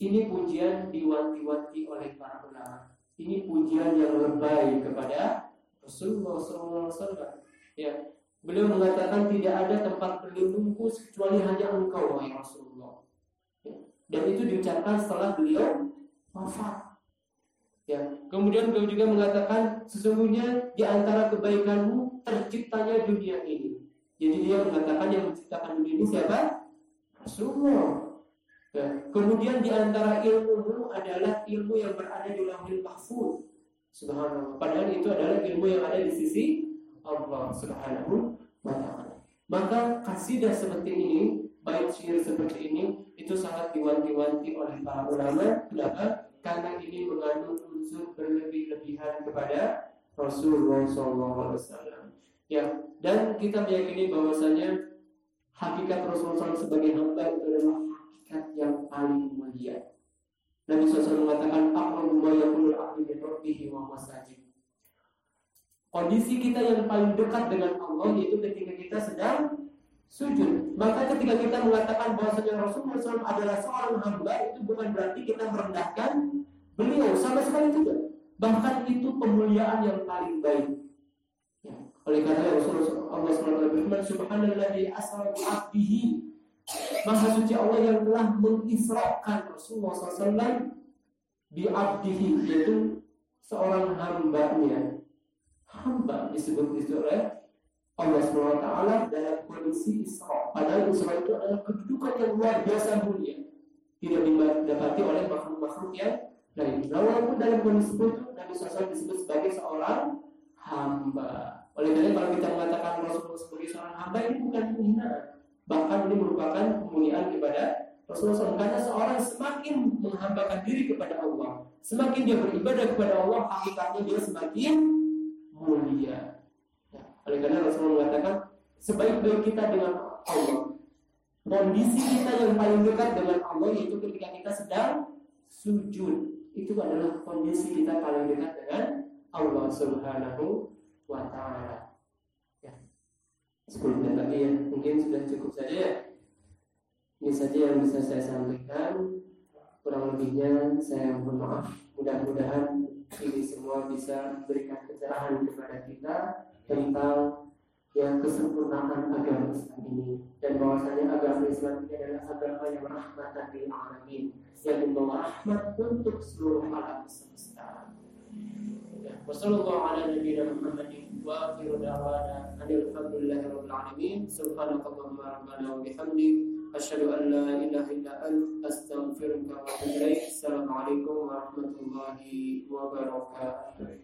Ini pujian diwanti-wanti oleh para ulama ini pujian yang lebay kepada Rasulullah SAW. Ya, beliau mengatakan tidak ada tempat berlindungku kecuali hanya engkau wahai Rasulullah. Ya, dan itu diucapkan setelah beliau wafat. Ya, kemudian beliau juga mengatakan sesungguhnya di antara kebaikanmu terciptanya dunia ini. Jadi dia mengatakan yang menciptakan dunia ini siapa? Rasulullah. Ya. Kemudian di antara ilmu adalah ilmu yang berada di lahir mahfud. Subhanallah. Padahal itu adalah ilmu yang ada di sisi Allah Subhanahu wa taala. Maka kasidah seperti ini, bait syair seperti ini itu sangat diwanti-wanti oleh para ulama. Kenapa? Karena ini mengandung unsur berlebih-lebihan kepada Rasulullah SAW. Ya, dan kita meyakini bahwasanya hakikat Rasulullah SAW sebagai hamba itu adalah hakikat yang paling mulia. Nabi SAW mengatakan. Kondisi kita yang paling dekat dengan Allah yaitu ketika kita sedang sujud. Maka ketika kita mengatakan bahwasanya Rasulullah SAW adalah seorang hamba itu bukan berarti kita merendahkan beliau sama sekali tidak. Bahkan itu pemuliaan yang paling baik. Ya. Oleh karena Rasulullah Allah SWT berfirman Subhanallah asra abdihi Maha suci Allah yang telah mengisrakan Rasulullah SAW di abdihi yaitu seorang hambanya hamba disebut oleh Allah SWT dalam kondisi Isra padahal Isra itu adalah kedudukan yang luar biasa mulia tidak didapati oleh makhluk-makhluk yang nah, walaupun dalam kondisi itu Nabi SAW disebut sebagai seorang hamba oleh karena kalau kita mengatakan Rasulullah sebagai seorang hamba ini bukan penghinaan Bahkan ini merupakan kemuliaan kepada Rasulullah SAW karena seorang semakin menghambakan diri kepada Allah, semakin dia beribadah kepada Allah, hakikatnya dia semakin mulia. Ya, oleh karena Rasulullah mengatakan sebaik-baik kita dengan Allah, kondisi kita yang paling dekat dengan Allah yaitu ketika kita sedang sujud. Itu adalah kondisi kita paling dekat dengan Allah Subhanahu wa taala. 10 menit lagi ya mungkin sudah cukup saja ya. Ini saja yang bisa saya sampaikan. Kurang lebihnya saya mohon maaf. Mudah-mudahan ini semua bisa berikan pencerahan kepada kita tentang yang kesempurnaan agama Islam ini dan bahwasanya agama Islam ini adalah agama yang rahmatan lil alamin yang membawa rahmat untuk seluruh alam semesta. Wassalamualaikum warahmatullahi wabarakatuh. Alhamdulillahirabbil alamin. Subhanakallahumma rabbana wa bihamdik asyhadu an la ilaha illa anta astaghfiruka wa atubu ilaik. Assalamualaikum warahmatullahi wabarakatuh.